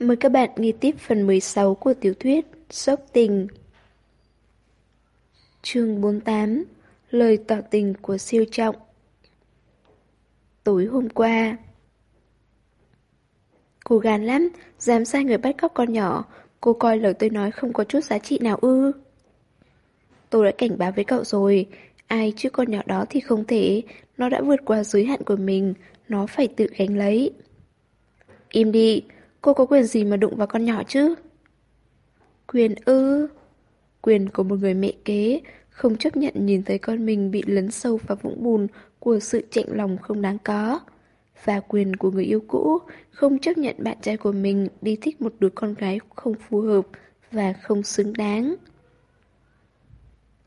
Mời các bạn nghe tiếp phần 16 của tiểu thuyết Sốc tình. Chương 48 Lời tỏ tình của siêu trọng. Tối hôm qua Cô gan lắm, dám sai người bắt cóc con nhỏ. Cô coi lời tôi nói không có chút giá trị nào ư? Tôi đã cảnh báo với cậu rồi Ai chứ con nhỏ đó thì không thể. Nó đã vượt qua giới hạn của mình Nó phải tự gánh lấy. Im đi Cô có quyền gì mà đụng vào con nhỏ chứ? Quyền ư? Quyền của một người mẹ kế, không chấp nhận nhìn thấy con mình bị lấn sâu vào vũng bùn của sự chạnh lòng không đáng có. Và quyền của người yêu cũ, không chấp nhận bạn trai của mình đi thích một đứa con gái không phù hợp và không xứng đáng.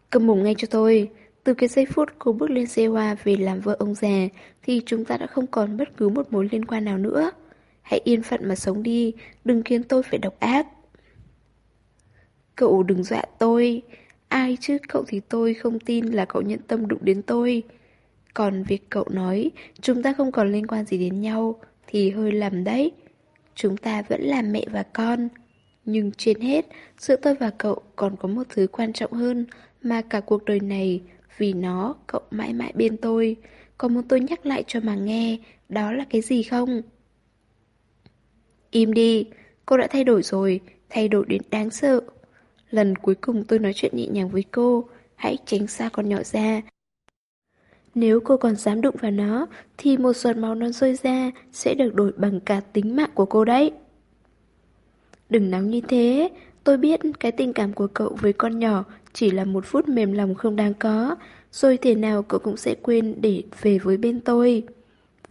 Cầm mồm ngay cho tôi. Từ cái giây phút cô bước lên xe hoa về làm vợ ông già thì chúng ta đã không còn bất cứ một mối liên quan nào nữa. Hãy yên phận mà sống đi, đừng khiến tôi phải độc ác. Cậu đừng dọa tôi. Ai chứ cậu thì tôi không tin là cậu nhận tâm đụng đến tôi. Còn việc cậu nói chúng ta không còn liên quan gì đến nhau thì hơi lầm đấy. Chúng ta vẫn là mẹ và con. Nhưng trên hết, giữa tôi và cậu còn có một thứ quan trọng hơn mà cả cuộc đời này, vì nó cậu mãi mãi bên tôi. còn muốn tôi nhắc lại cho mà nghe, đó là cái gì không? Im đi, cô đã thay đổi rồi, thay đổi đến đáng sợ. Lần cuối cùng tôi nói chuyện nhẹ nhàng với cô, hãy tránh xa con nhỏ ra. Nếu cô còn dám đụng vào nó, thì một giọt máu nó rơi ra sẽ được đổi bằng cả tính mạng của cô đấy. Đừng nóng như thế, tôi biết cái tình cảm của cậu với con nhỏ chỉ là một phút mềm lòng không đáng có, rồi thế nào cậu cũng sẽ quên để về với bên tôi.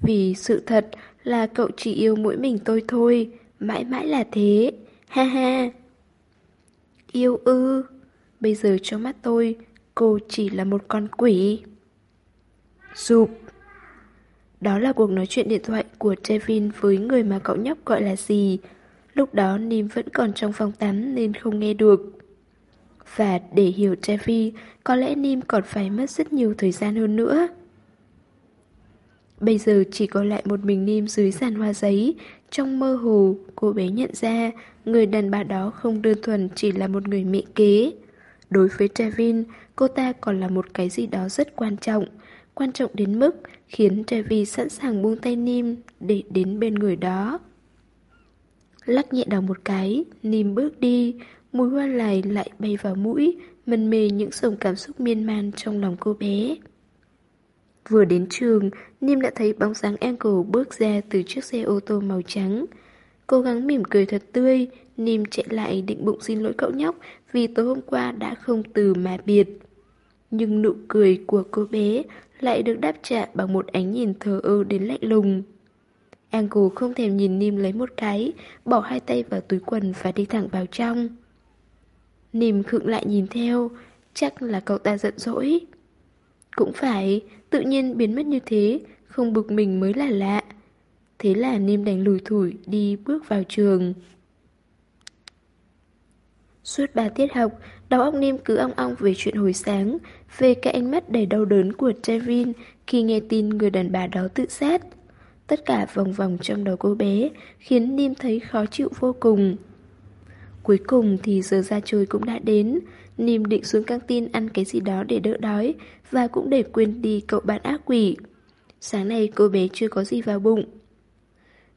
Vì sự thật là cậu chỉ yêu mỗi mình tôi thôi, mãi mãi là thế, ha ha. Yêu ư, bây giờ trong mắt tôi, cô chỉ là một con quỷ. Dục Đó là cuộc nói chuyện điện thoại của Trevin với người mà cậu nhóc gọi là gì. Lúc đó Nim vẫn còn trong phòng tắm nên không nghe được. Và để hiểu Trevi, có lẽ Nim còn phải mất rất nhiều thời gian hơn nữa. Bây giờ chỉ còn lại một mình Nim dưới sàn hoa giấy. Trong mơ hồ, cô bé nhận ra người đàn bà đó không đơn thuần chỉ là một người mẹ kế. Đối với Trevin, cô ta còn là một cái gì đó rất quan trọng. Quan trọng đến mức khiến Trevi sẵn sàng buông tay Nim để đến bên người đó. Lắc nhẹ đầu một cái, Nim bước đi, mùi hoa lại lại bay vào mũi, mân mê những dòng cảm xúc miên man trong lòng cô bé. Vừa đến trường, Nim đã thấy bóng dáng Angle bước ra từ chiếc xe ô tô màu trắng. Cố gắng mỉm cười thật tươi, Nim chạy lại định bụng xin lỗi cậu nhóc vì tối hôm qua đã không từ mà biệt. Nhưng nụ cười của cô bé lại được đáp trả bằng một ánh nhìn thờ ơ đến lạnh lùng. Angle không thèm nhìn Nim lấy một cái, bỏ hai tay vào túi quần và đi thẳng vào trong. Nim khựng lại nhìn theo, chắc là cậu ta giận dỗi. Cũng phải, tự nhiên biến mất như thế, không bực mình mới là lạ. Thế là Nim đành lùi thủi đi bước vào trường. Suốt ba tiết học, đầu óc Nim cứ ong ong về chuyện hồi sáng, về cái ánh mắt đầy đau đớn của Trevin khi nghe tin người đàn bà đó tự sát. Tất cả vòng vòng trong đầu cô bé khiến Nim thấy khó chịu vô cùng. Cuối cùng thì giờ ra chơi cũng đã đến, Nìm định xuống căng tin ăn cái gì đó để đỡ đói và cũng để quên đi cậu bạn ác quỷ. Sáng nay cô bé chưa có gì vào bụng.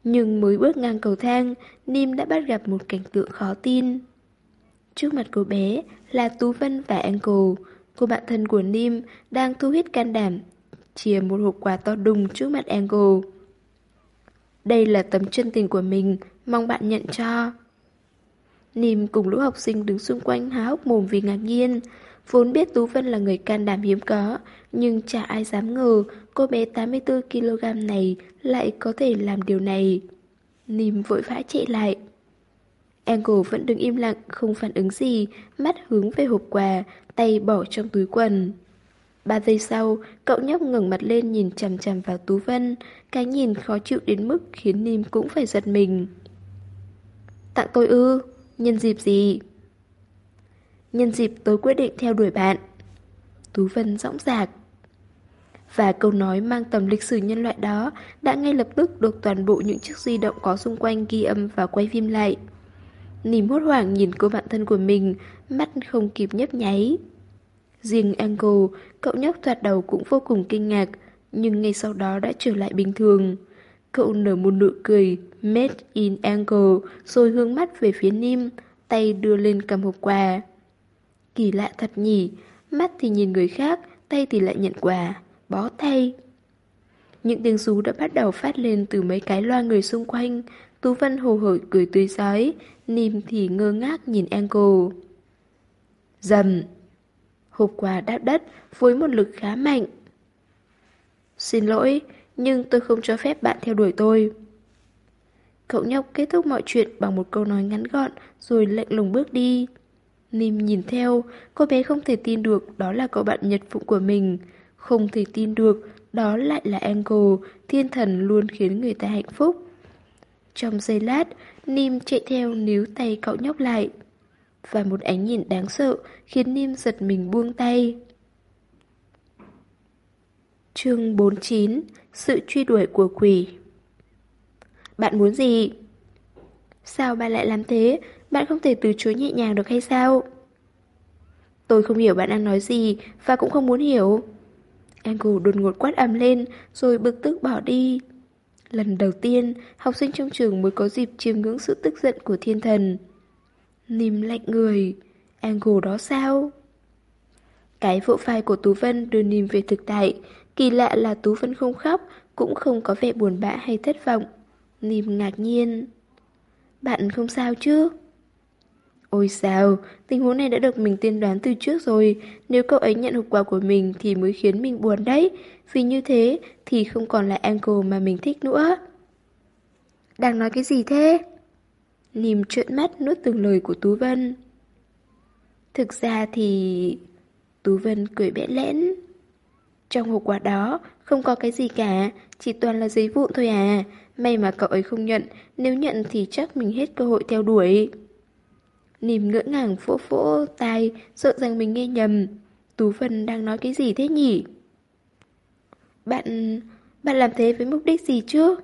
Nhưng mới bước ngang cầu thang, Nim đã bắt gặp một cảnh tượng khó tin. Trước mặt cô bé là Tú Vân và Angle, cô bạn thân của Nim đang thu hít can đảm, chia một hộp quà to đùng trước mặt Angle. Đây là tấm chân tình của mình, mong bạn nhận cho. Nìm cùng lũ học sinh đứng xung quanh há hốc mồm vì ngạc nhiên. Vốn biết Tú Vân là người can đảm hiếm có, nhưng chả ai dám ngờ cô bé 84kg này lại có thể làm điều này. Nìm vội vã chạy lại. Angle vẫn đứng im lặng, không phản ứng gì, mắt hướng về hộp quà, tay bỏ trong túi quần. Ba giây sau, cậu nhóc ngẩng mặt lên nhìn chằm chằm vào Tú Vân, cái nhìn khó chịu đến mức khiến Nìm cũng phải giật mình. Tặng tôi ư? Nhân dịp gì? Nhân dịp tôi quyết định theo đuổi bạn. Tú Vân dõng dạc. Và câu nói mang tầm lịch sử nhân loại đó đã ngay lập tức được toàn bộ những chiếc di động có xung quanh ghi âm và quay phim lại. Nìm hốt hoảng nhìn cô bạn thân của mình, mắt không kịp nhấp nháy. Riêng Angle, cậu nhóc thoạt đầu cũng vô cùng kinh ngạc, nhưng ngay sau đó đã trở lại bình thường. Cậu nở một nụ cười, made in Angle, rồi hướng mắt về phía Nim, tay đưa lên cầm hộp quà. Kỳ lạ thật nhỉ, mắt thì nhìn người khác, tay thì lại nhận quà, bó tay. Những tiếng rú đã bắt đầu phát lên từ mấy cái loa người xung quanh, Tú Vân hồ hởi cười tươi giói, Nim thì ngơ ngác nhìn Angle. Dầm! Hộp quà đáp đất với một lực khá mạnh. Xin lỗi, nhưng tôi không cho phép bạn theo đuổi tôi. Cậu nhóc kết thúc mọi chuyện bằng một câu nói ngắn gọn rồi lạnh lùng bước đi. Nim nhìn theo, cô bé không thể tin được đó là cậu bạn nhật phụ của mình. Không thể tin được đó lại là Angle, thiên thần luôn khiến người ta hạnh phúc. Trong giây lát, Nim chạy theo níu tay cậu nhóc lại. Và một ánh nhìn đáng sợ khiến Nim giật mình buông tay. Chương 49 Sự truy đuổi của quỷ Bạn muốn gì? Sao bạn lại làm thế? Bạn không thể từ chối nhẹ nhàng được hay sao? Tôi không hiểu bạn đang nói gì và cũng không muốn hiểu. Angle đột ngột quát ầm lên rồi bực tức bỏ đi. Lần đầu tiên, học sinh trong trường mới có dịp chiêm ngưỡng sự tức giận của thiên thần. Nìm lạnh người. Angle đó sao? Cái vỗ vai của Tú Vân đưa Nìm về thực tại. Kỳ lạ là Tú vẫn không khóc, cũng không có vẻ buồn bã hay thất vọng. Nìm ngạc nhiên. Bạn không sao chứ? Ôi sao, tình huống này đã được mình tiên đoán từ trước rồi. Nếu cậu ấy nhận hộp quà của mình thì mới khiến mình buồn đấy. Vì như thế thì không còn là Angle mà mình thích nữa. Đang nói cái gì thế? Nìm trợn mắt nuốt từng lời của Tú Vân. Thực ra thì... Tú Vân cười bẽ lẽn. Trong hộp quà đó không có cái gì cả, chỉ toàn là giấy vụn thôi à. May mà cậu ấy không nhận, nếu nhận thì chắc mình hết cơ hội theo đuổi. Nìm ngỡ ngàng vỗ vỗ tai, sợ rằng mình nghe nhầm. Tú Vân đang nói cái gì thế nhỉ? Bạn... bạn làm thế với mục đích gì chứ?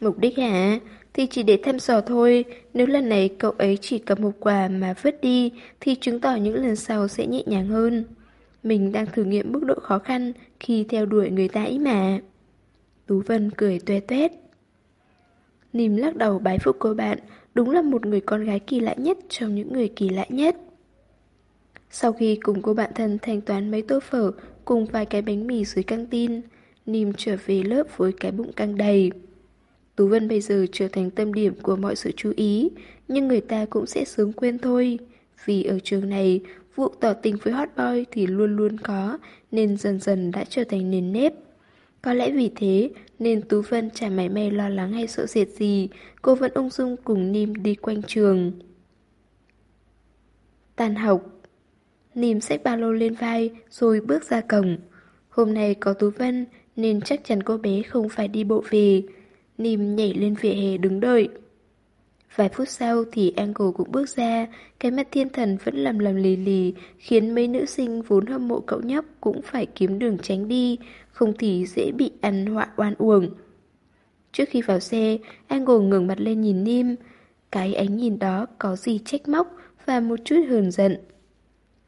Mục đích hả? Thì chỉ để thăm dò thôi, nếu lần này cậu ấy chỉ cầm một quà mà vứt đi thì chứng tỏ những lần sau sẽ nhẹ nhàng hơn. Mình đang thử nghiệm mức độ khó khăn khi theo đuổi người ta ấy mà. Tú Vân cười tuê tuét. Nìm lắc đầu bái phục cô bạn, đúng là một người con gái kỳ lạ nhất trong những người kỳ lạ nhất. Sau khi cùng cô bạn thân thanh toán mấy tô phở cùng vài cái bánh mì dưới căng tin, Nìm trở về lớp với cái bụng căng đầy. Tú Vân bây giờ trở thành tâm điểm của mọi sự chú ý, nhưng người ta cũng sẽ sớm quên thôi. Vì ở trường này, vụ tỏ tình với hot boy thì luôn luôn có, nên dần dần đã trở thành nền nếp. Có lẽ vì thế nên Tú Vân chả mảy may lo lắng hay sợ sệt gì, cô vẫn ung dung cùng Nim đi quanh trường. Tàn học Nìm xách ba lô lên vai rồi bước ra cổng. Hôm nay có Tú Vân nên chắc chắn cô bé không phải đi bộ về. Nìm nhảy lên vỉa hè đứng đợi. Vài phút sau thì Angle cũng bước ra, cái mắt thiên thần vẫn lầm lầm lì lì, khiến mấy nữ sinh vốn hâm mộ cậu nhóc cũng phải kiếm đường tránh đi, không thì dễ bị ăn họa oan uổng. Trước khi vào xe, Angle ngừng mặt lên nhìn Nim. Cái ánh nhìn đó có gì trách móc và một chút hờn giận.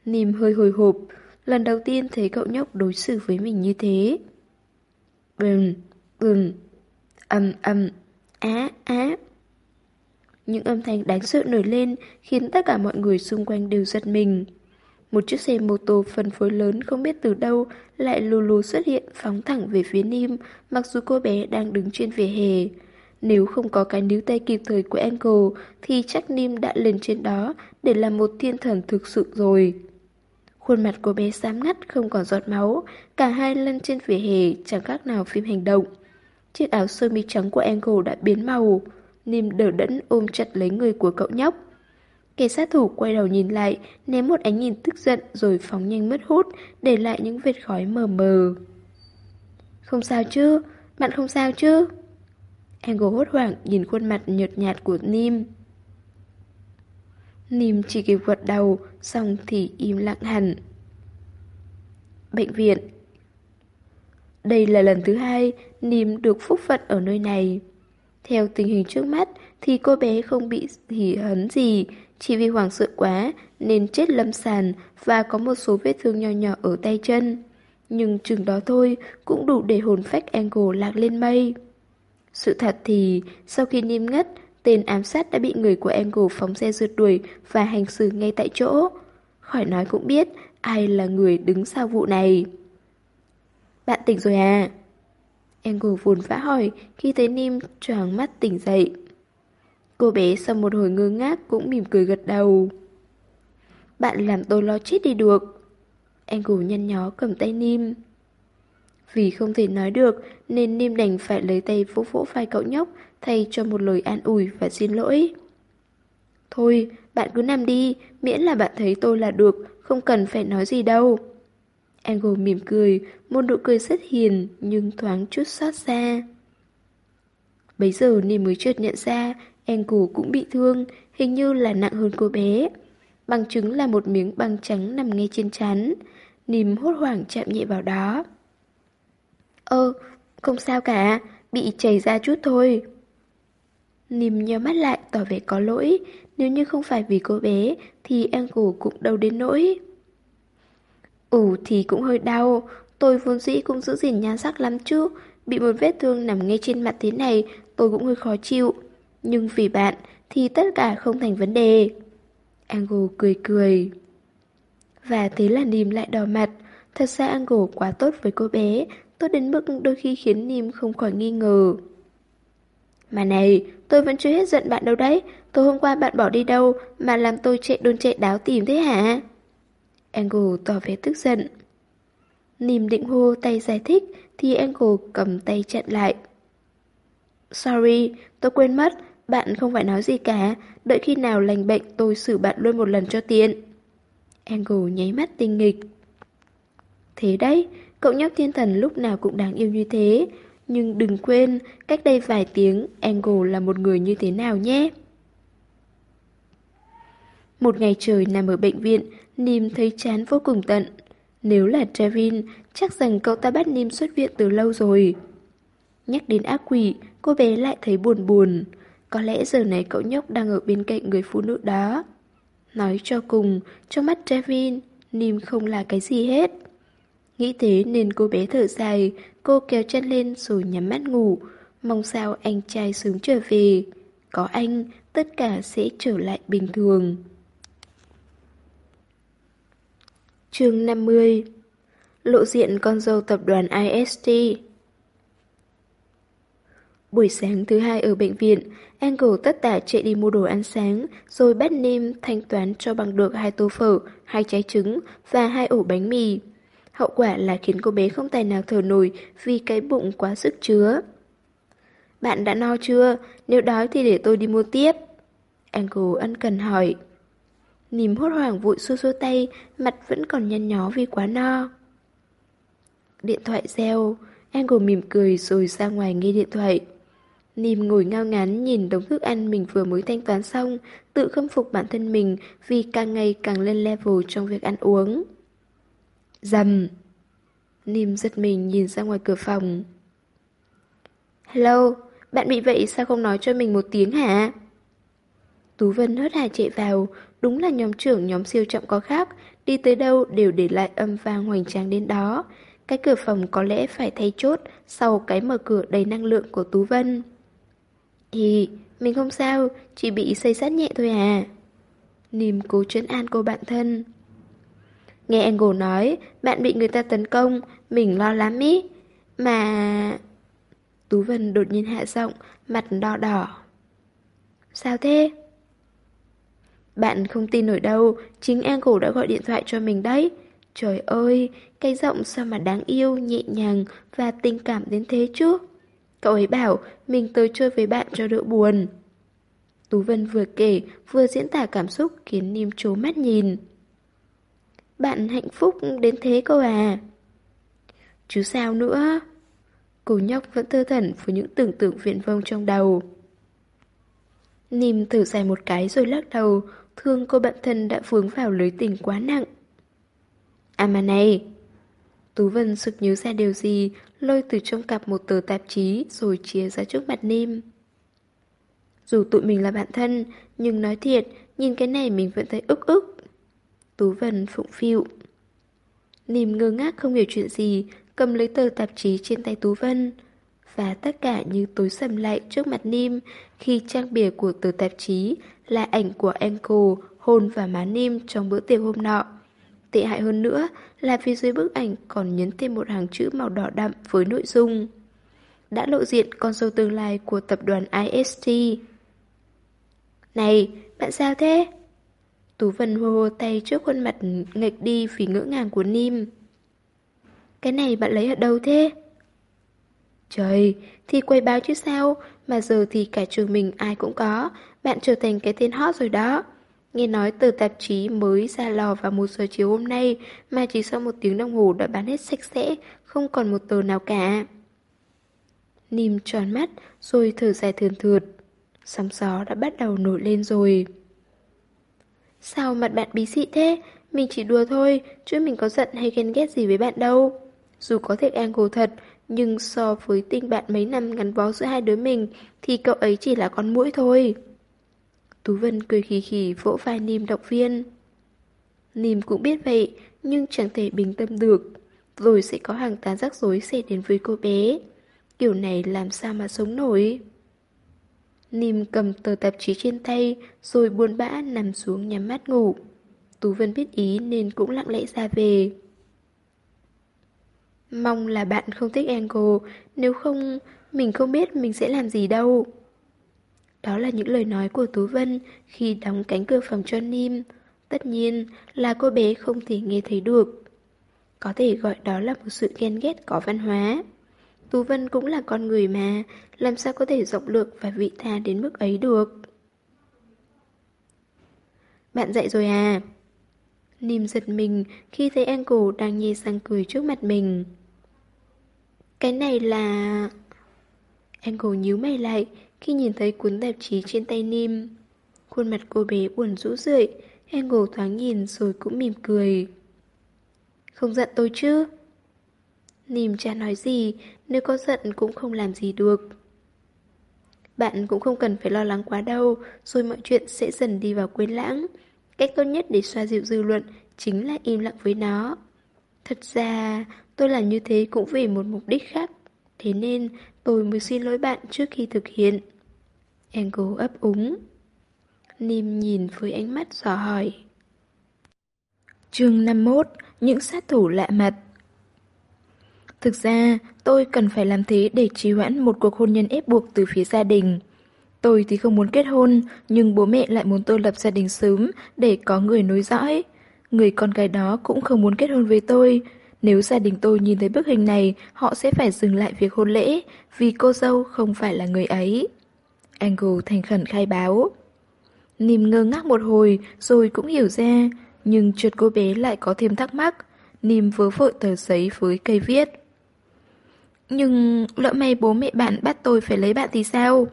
Nim hơi hồi hộp, lần đầu tiên thấy cậu nhóc đối xử với mình như thế. Bừng, bừng, âm âm, á á. Những âm thanh đáng sợ nổi lên khiến tất cả mọi người xung quanh đều giật mình. Một chiếc xe mô tô phân phối lớn không biết từ đâu lại lù lù xuất hiện phóng thẳng về phía Nim mặc dù cô bé đang đứng trên vỉa hè. Nếu không có cái níu tay kịp thời của Angle thì chắc Nim đã lên trên đó để làm một thiên thần thực sự rồi. Khuôn mặt của bé xám ngắt không còn giọt máu, cả hai lăn trên vỉa hè chẳng khác nào phim hành động. Chiếc áo sơ mi trắng của Angle đã biến màu. Nim đỡ đẫn ôm chặt lấy người của cậu nhóc. Kẻ sát thủ quay đầu nhìn lại, ném một ánh nhìn tức giận rồi phóng nhanh mất hút, để lại những vệt khói mờ mờ. Không sao chứ? Bạn không sao chứ? Angle hốt hoảng nhìn khuôn mặt nhợt nhạt của Nim. Nim chỉ kịp gật đầu, xong thì im lặng hẳn. Bệnh viện Đây là lần thứ hai Nim được phúc phận ở nơi này. Theo tình hình trước mắt thì cô bé không bị hỉ hấn gì, chỉ vì hoảng sợ quá nên chết lâm sàn và có một số vết thương nhỏ nhỏ ở tay chân. Nhưng chừng đó thôi cũng đủ để hồn phách Angle lạc lên mây. Sự thật thì sau khi niêm ngất, tên ám sát đã bị người của Angle phóng xe rượt đuổi và hành xử ngay tại chỗ. Khỏi nói cũng biết ai là người đứng sau vụ này. Bạn tỉnh rồi à? Angle vốn vã hỏi khi thấy Nim choáng mắt tỉnh dậy. Cô bé sau một hồi ngơ ngác cũng mỉm cười gật đầu. Bạn làm tôi lo chết đi được. Angle nhăn nhó cầm tay Nim. Vì không thể nói được nên Nim đành phải lấy tay vỗ vỗ vai cậu nhóc thay cho một lời an ủi và xin lỗi. Thôi, bạn cứ nằm đi, miễn là bạn thấy tôi là được, không cần phải nói gì đâu. Angle mỉm cười, một nụ cười rất hiền nhưng thoáng chút xót xa. Bấy giờ Nim mới chợt nhận ra Angle cũng bị thương, hình như là nặng hơn cô bé. Bằng chứng là một miếng băng trắng nằm ngay trên chắn. Nim hốt hoảng chạm nhẹ vào đó. Ơ, không sao cả, bị chảy ra chút thôi. Nim nhớ mắt lại tỏ vẻ có lỗi, nếu như không phải vì cô bé thì Angle cũng đâu đến nỗi. Ừ thì cũng hơi đau, tôi vốn dĩ cũng giữ gìn nhan sắc lắm chứ, bị một vết thương nằm ngay trên mặt thế này tôi cũng hơi khó chịu. Nhưng vì bạn thì tất cả không thành vấn đề. Angle cười cười. Và thế là Nìm lại đỏ mặt. Thật ra Angle quá tốt với cô bé, tốt đến mức đôi khi khiến Nìm không khỏi nghi ngờ. Mà này, tôi vẫn chưa hết giận bạn đâu đấy. Tối hôm qua bạn bỏ đi đâu mà làm tôi chạy đôn chạy đáo tìm thế hả? Angle tỏ vẻ tức giận. Nìm định hô tay giải thích thì Angle cầm tay chặn lại. Sorry, tôi quên mất, bạn không phải nói gì cả, đợi khi nào lành bệnh tôi xử bạn luôn một lần cho tiện. Angle nháy mắt tinh nghịch. Thế đấy, cậu nhóc thiên thần lúc nào cũng đáng yêu như thế. Nhưng đừng quên, cách đây vài tiếng, Angle là một người như thế nào nhé. Một ngày trời nằm ở bệnh viện, Nim thấy chán vô cùng tận. Nếu là Trevin, chắc rằng cậu ta bắt Nim xuất viện từ lâu rồi. Nhắc đến ác quỷ, cô bé lại thấy buồn buồn. Có lẽ giờ này cậu nhóc đang ở bên cạnh người phụ nữ đó. Nói cho cùng, trong mắt Trevin, Nim không là cái gì hết. Nghĩ thế nên cô bé thở dài, cô kéo chân lên rồi nhắm mắt ngủ, mong sao anh trai sớm trở về. Có anh, tất cả sẽ trở lại bình thường. Chương 50 Lộ diện con dâu tập đoàn IST Buổi sáng thứ hai ở bệnh viện, Angle tất tả chạy đi mua đồ ăn sáng, rồi bắt Nim thanh toán cho bằng được hai tô phở, hai trái trứng và hai ổ bánh mì. Hậu quả là khiến cô bé không tài nào thở nổi vì cái bụng quá sức chứa. Bạn đã no chưa? Nếu đói thì để tôi đi mua tiếp. Angle ân cần hỏi. Nìm hốt hoảng vội xua xua tay, mặt vẫn còn nhăn nhó vì quá no. Điện thoại reo, Angle mỉm cười rồi ra ngoài nghe điện thoại. Nìm ngồi ngao ngán nhìn đống thức ăn mình vừa mới thanh toán xong, tự khâm phục bản thân mình vì càng ngày càng lên level trong việc ăn uống. Dầm! Nìm giật mình nhìn ra ngoài cửa phòng. Hello, bạn bị vậy sao không nói cho mình một tiếng hả? Tú Vân hớt hà chạy vào, đúng là nhóm trưởng nhóm siêu trọng có khác, đi tới đâu đều để lại âm vang hoành tráng đến đó. Cái cửa phòng có lẽ phải thay chốt sau cái mở cửa đầy năng lượng của Tú Vân. Thì, mình không sao, chỉ bị xây sát nhẹ thôi à. Nìm cố trấn an cô bạn thân. Nghe Angle nói, bạn bị người ta tấn công, mình lo lắm ý. Mà... Tú Vân đột nhiên hạ giọng, mặt đỏ đỏ. Sao thế? Bạn không tin nổi đâu, chính Angle đã gọi điện thoại cho mình đấy. Trời ơi, cái giọng sao mà đáng yêu, nhẹ nhàng và tình cảm đến thế chứ? Cậu ấy bảo mình tới chơi với bạn cho đỡ buồn. Tú Vân vừa kể, vừa diễn tả cảm xúc khiến Nim trố mắt nhìn. Bạn hạnh phúc đến thế cô à? Chứ sao nữa? Cô nhóc vẫn thơ thẩn với những tưởng tượng viễn vông trong đầu. Nìm thử dài một cái rồi lắc đầu, thương cô bạn thân đã vướng vào lưới tình quá nặng. À mà này! Tú Vân sực nhớ ra điều gì, lôi từ trong cặp một tờ tạp chí rồi chia ra trước mặt Nim. Dù tụi mình là bạn thân, nhưng nói thiệt, nhìn cái này mình vẫn thấy ức ức. Tú Vân phụng phịu. Nìm ngơ ngác không hiểu chuyện gì, cầm lấy tờ tạp chí trên tay Tú Vân. Và tất cả như tối sầm lại trước mặt Nim khi trang bìa của tờ tạp chí là ảnh của Enko hôn và má Nim trong bữa tiệc hôm nọ. Tệ hại hơn nữa là phía dưới bức ảnh còn nhấn thêm một hàng chữ màu đỏ đậm với nội dung Đã lộ diện con sâu tương lai của tập đoàn IST. Này, bạn sao thế? Tú Vân hô hô tay trước khuôn mặt nghịch đi vì ngỡ ngàng của Nim. Cái này bạn lấy ở đâu thế? Trời, thì quay báo chứ sao, mà giờ thì cả trường mình ai cũng có, bạn trở thành cái tên hot rồi đó. Nghe nói từ tạp chí mới ra lò vào một giờ chiều hôm nay mà chỉ sau một tiếng đồng hồ đã bán hết sạch sẽ, không còn một tờ nào cả. Nìm tròn mắt rồi thở dài thườn thượt. Sóng gió đã bắt đầu nổi lên rồi. Sao mặt bạn bí xị thế? Mình chỉ đùa thôi, chứ mình có giận hay ghen ghét gì với bạn đâu. Dù có thể angle thật, nhưng so với tình bạn mấy năm gắn bó giữa hai đứa mình thì cậu ấy chỉ là con mũi thôi. Tú Vân cười khì khì vỗ vai Nìm động viên. Nìm cũng biết vậy, nhưng chẳng thể bình tâm được. Rồi sẽ có hàng tá rắc rối xảy đến với cô bé. Kiểu này làm sao mà sống nổi? Nìm cầm tờ tạp chí trên tay, rồi buồn bã nằm xuống nhắm mắt ngủ. Tú Vân biết ý nên cũng lặng lẽ ra về. Mong là bạn không thích Angle, nếu không, mình không biết mình sẽ làm gì đâu. Đó là những lời nói của Tú Vân khi đóng cánh cửa phòng cho Nim. Tất nhiên là cô bé không thể nghe thấy được. Có thể gọi đó là một sự ghen ghét có văn hóa. Tú Vân cũng là con người mà, làm sao có thể rộng lượng và vị tha đến mức ấy được. Bạn dậy rồi à? Nìm giật mình khi thấy Angle đang nhì sang cười trước mặt mình. Cái này là... Angle nhíu mày lại khi nhìn thấy cuốn tạp chí trên tay Nim. Khuôn mặt cô bé buồn rũ rượi, Angle thoáng nhìn rồi cũng mỉm cười. Không giận tôi chứ? Nìm chả nói gì, nếu có giận cũng không làm gì được. Bạn cũng không cần phải lo lắng quá đâu, rồi mọi chuyện sẽ dần đi vào quên lãng. Cách tốt nhất để xoa dịu dư luận chính là im lặng với nó. Thật ra, tôi làm như thế cũng vì một mục đích khác. Thế nên, tôi mới xin lỗi bạn trước khi thực hiện. Angle ấp úng. Nim nhìn với ánh mắt dò hỏi. chương 51 Những sát thủ lạ mặt Thực ra, tôi cần phải làm thế để trì hoãn một cuộc hôn nhân ép buộc từ phía gia đình. Tôi thì không muốn kết hôn, nhưng bố mẹ lại muốn tôi lập gia đình sớm để có người nối dõi. Người con gái đó cũng không muốn kết hôn với tôi. Nếu gia đình tôi nhìn thấy bức hình này, họ sẽ phải dừng lại việc hôn lễ, vì cô dâu không phải là người ấy. Angle thành khẩn khai báo. Nìm ngơ ngác một hồi, rồi cũng hiểu ra, nhưng trượt cô bé lại có thêm thắc mắc. Nìm vớ vội tờ giấy với cây viết. Nhưng lỡ may bố mẹ bạn bắt tôi phải lấy bạn thì sao?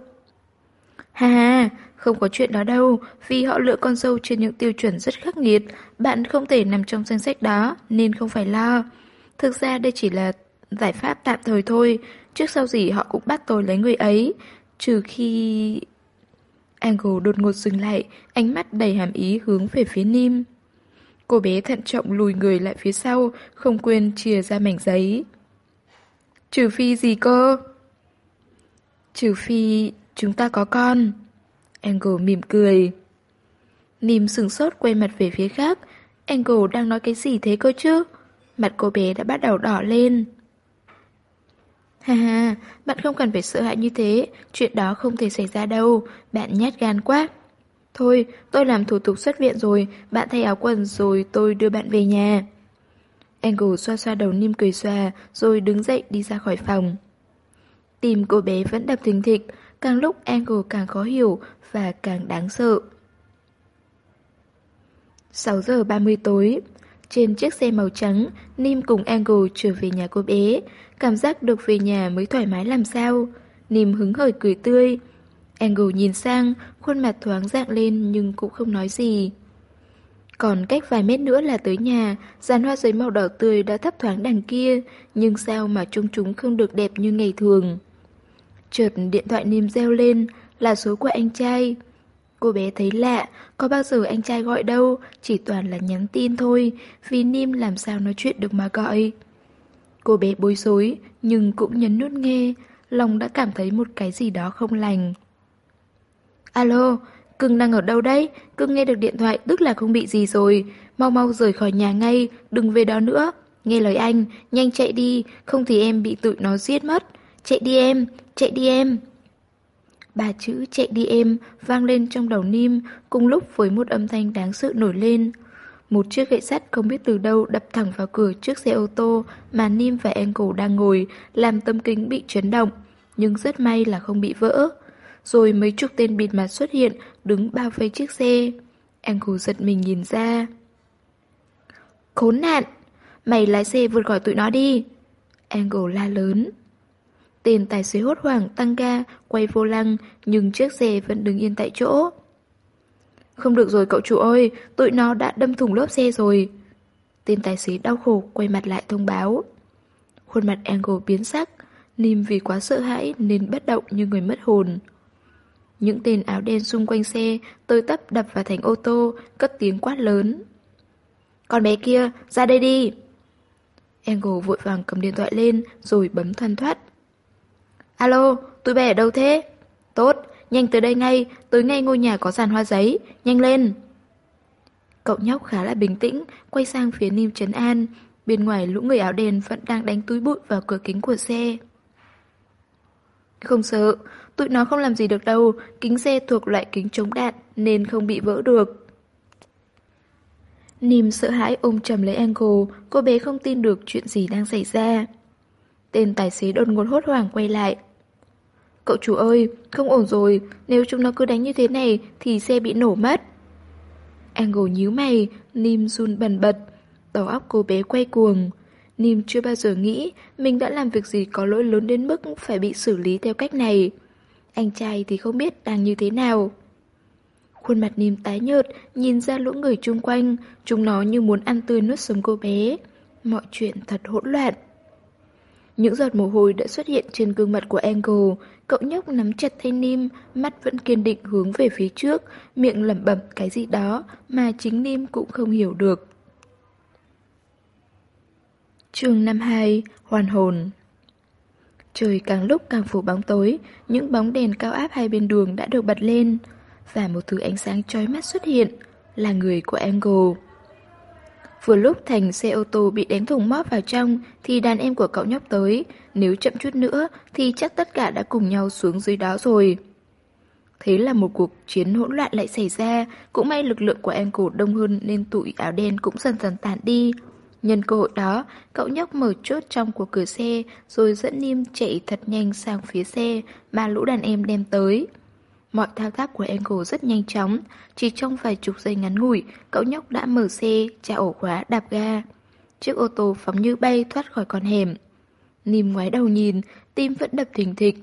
Ha ha, không có chuyện đó đâu, vì họ lựa con dâu trên những tiêu chuẩn rất khắc nghiệt, bạn không thể nằm trong danh sách đó, nên không phải lo. Thực ra đây chỉ là giải pháp tạm thời thôi, trước sau gì họ cũng bắt tôi lấy người ấy, trừ khi... Angle đột ngột dừng lại, ánh mắt đầy hàm ý hướng về phía Nim. Cô bé thận trọng lùi người lại phía sau, không quên chia ra mảnh giấy. Trừ phi gì cơ? Trừ phi chúng ta có con. Angle mỉm cười. Nim sừng sốt quay mặt về phía khác. Angle đang nói cái gì thế cơ chứ? Mặt cô bé đã bắt đầu đỏ lên. Ha ha, bạn không cần phải sợ hãi như thế, chuyện đó không thể xảy ra đâu, bạn nhát gan quá. Thôi, tôi làm thủ tục xuất viện rồi, bạn thay áo quần rồi tôi đưa bạn về nhà. Angle xoa xoa đầu Nim cười xòa, rồi đứng dậy đi ra khỏi phòng. Tim cô bé vẫn đập thình thịch, càng lúc Angle càng khó hiểu và càng đáng sợ. 6 giờ 30 tối, trên chiếc xe màu trắng, Nim cùng Angle trở về nhà cô bé, cảm giác được về nhà mới thoải mái làm sao. Nim hứng hởi cười tươi. Angle nhìn sang, khuôn mặt thoáng dạng lên nhưng cũng không nói gì. Còn cách vài mét nữa là tới nhà, dàn hoa giấy màu đỏ tươi đã thấp thoáng đằng kia, nhưng sao mà trông chúng không được đẹp như ngày thường. Chợt điện thoại Nim reo lên, là số của anh trai. Cô bé thấy lạ, có bao giờ anh trai gọi đâu, chỉ toàn là nhắn tin thôi, vì Nim làm sao nói chuyện được mà gọi. Cô bé bối rối, nhưng cũng nhấn nút nghe, lòng đã cảm thấy một cái gì đó không lành. Alo, cưng đang ở đâu đấy? Cưng nghe được điện thoại tức là không bị gì rồi. Mau mau rời khỏi nhà ngay, đừng về đó nữa. Nghe lời anh, nhanh chạy đi, không thì em bị tụi nó giết mất. Chạy đi em, chạy đi em. Ba chữ chạy đi em vang lên trong đầu Nim cùng lúc với một âm thanh đáng sợ nổi lên. Một chiếc gậy sắt không biết từ đâu đập thẳng vào cửa trước xe ô tô mà Nim và Angle đang ngồi, làm tâm kính bị chấn động. Nhưng rất may là không bị vỡ. Rồi mấy chục tên bịt mặt xuất hiện, đứng bao vây chiếc xe. Angle giật mình nhìn ra. Khốn nạn! Mày lái xe vượt khỏi tụi nó đi! Angle la lớn. Tên tài xế hốt hoảng tăng ga, quay vô lăng, nhưng chiếc xe vẫn đứng yên tại chỗ. Không được rồi cậu chủ ơi, tụi nó đã đâm thủng lốp xe rồi. Tên tài xế đau khổ quay mặt lại thông báo. Khuôn mặt Angle biến sắc, Nim vì quá sợ hãi nên bất động như người mất hồn. Những tên áo đen xung quanh xe tơi tấp đập vào thành ô tô, cất tiếng quát lớn. Con bé kia, ra đây đi! Angle vội vàng cầm điện thoại lên rồi bấm thoăn thoát. Alo, tụi bé ở đâu thế? Tốt, nhanh tới đây ngay, tới ngay ngôi nhà có sàn hoa giấy, nhanh lên. Cậu nhóc khá là bình tĩnh, quay sang phía Niêm Trấn An. Bên ngoài lũ người áo đen vẫn đang đánh túi bụi vào cửa kính của xe. Không sợ, tụi nó không làm gì được đâu, kính xe thuộc loại kính chống đạn nên không bị vỡ được. Nìm sợ hãi ôm chầm lấy Angle, cô bé không tin được chuyện gì đang xảy ra. Tên tài xế đột ngột hốt hoảng quay lại, Cậu chủ ơi, không ổn rồi, nếu chúng nó cứ đánh như thế này thì xe bị nổ mất. Angle nhíu mày, Nim run bần bật, đầu óc cô bé quay cuồng. Nim chưa bao giờ nghĩ mình đã làm việc gì có lỗi lớn đến mức phải bị xử lý theo cách này. Anh trai thì không biết đang như thế nào. Khuôn mặt Nim tái nhợt, nhìn ra lũ người chung quanh, chúng nó như muốn ăn tươi nuốt sống cô bé. Mọi chuyện thật hỗn loạn. Những giọt mồ hôi đã xuất hiện trên gương mặt của Angle, cậu nhóc nắm chặt Tay Nim, mắt vẫn kiên định hướng về phía trước, miệng lẩm bẩm cái gì đó mà chính Nim cũng không hiểu được. chương 52 Hoàn hồn Trời càng lúc càng phủ bóng tối, những bóng đèn cao áp hai bên đường đã được bật lên, và một thứ ánh sáng chói mắt xuất hiện, là người của Angle. Vừa lúc thành xe ô tô bị đánh thùng móp vào trong thì đàn em của cậu nhóc tới. Nếu chậm chút nữa thì chắc tất cả đã cùng nhau xuống dưới đó rồi. Thế là một cuộc chiến hỗn loạn lại xảy ra, cũng may lực lượng của em cổ đông hơn nên tụi áo đen cũng dần dần tàn đi. Nhân cơ hội đó, cậu nhóc mở chốt trong của cửa xe rồi dẫn Nim chạy thật nhanh sang phía xe mà lũ đàn em đem tới. Mọi thao tác của Angle rất nhanh chóng, chỉ trong vài chục giây ngắn ngủi, cậu nhóc đã mở xe, trả ổ khóa, đạp ga. Chiếc ô tô phóng như bay thoát khỏi con hẻm. Nìm ngoái đầu nhìn, tim vẫn đập thình thịch.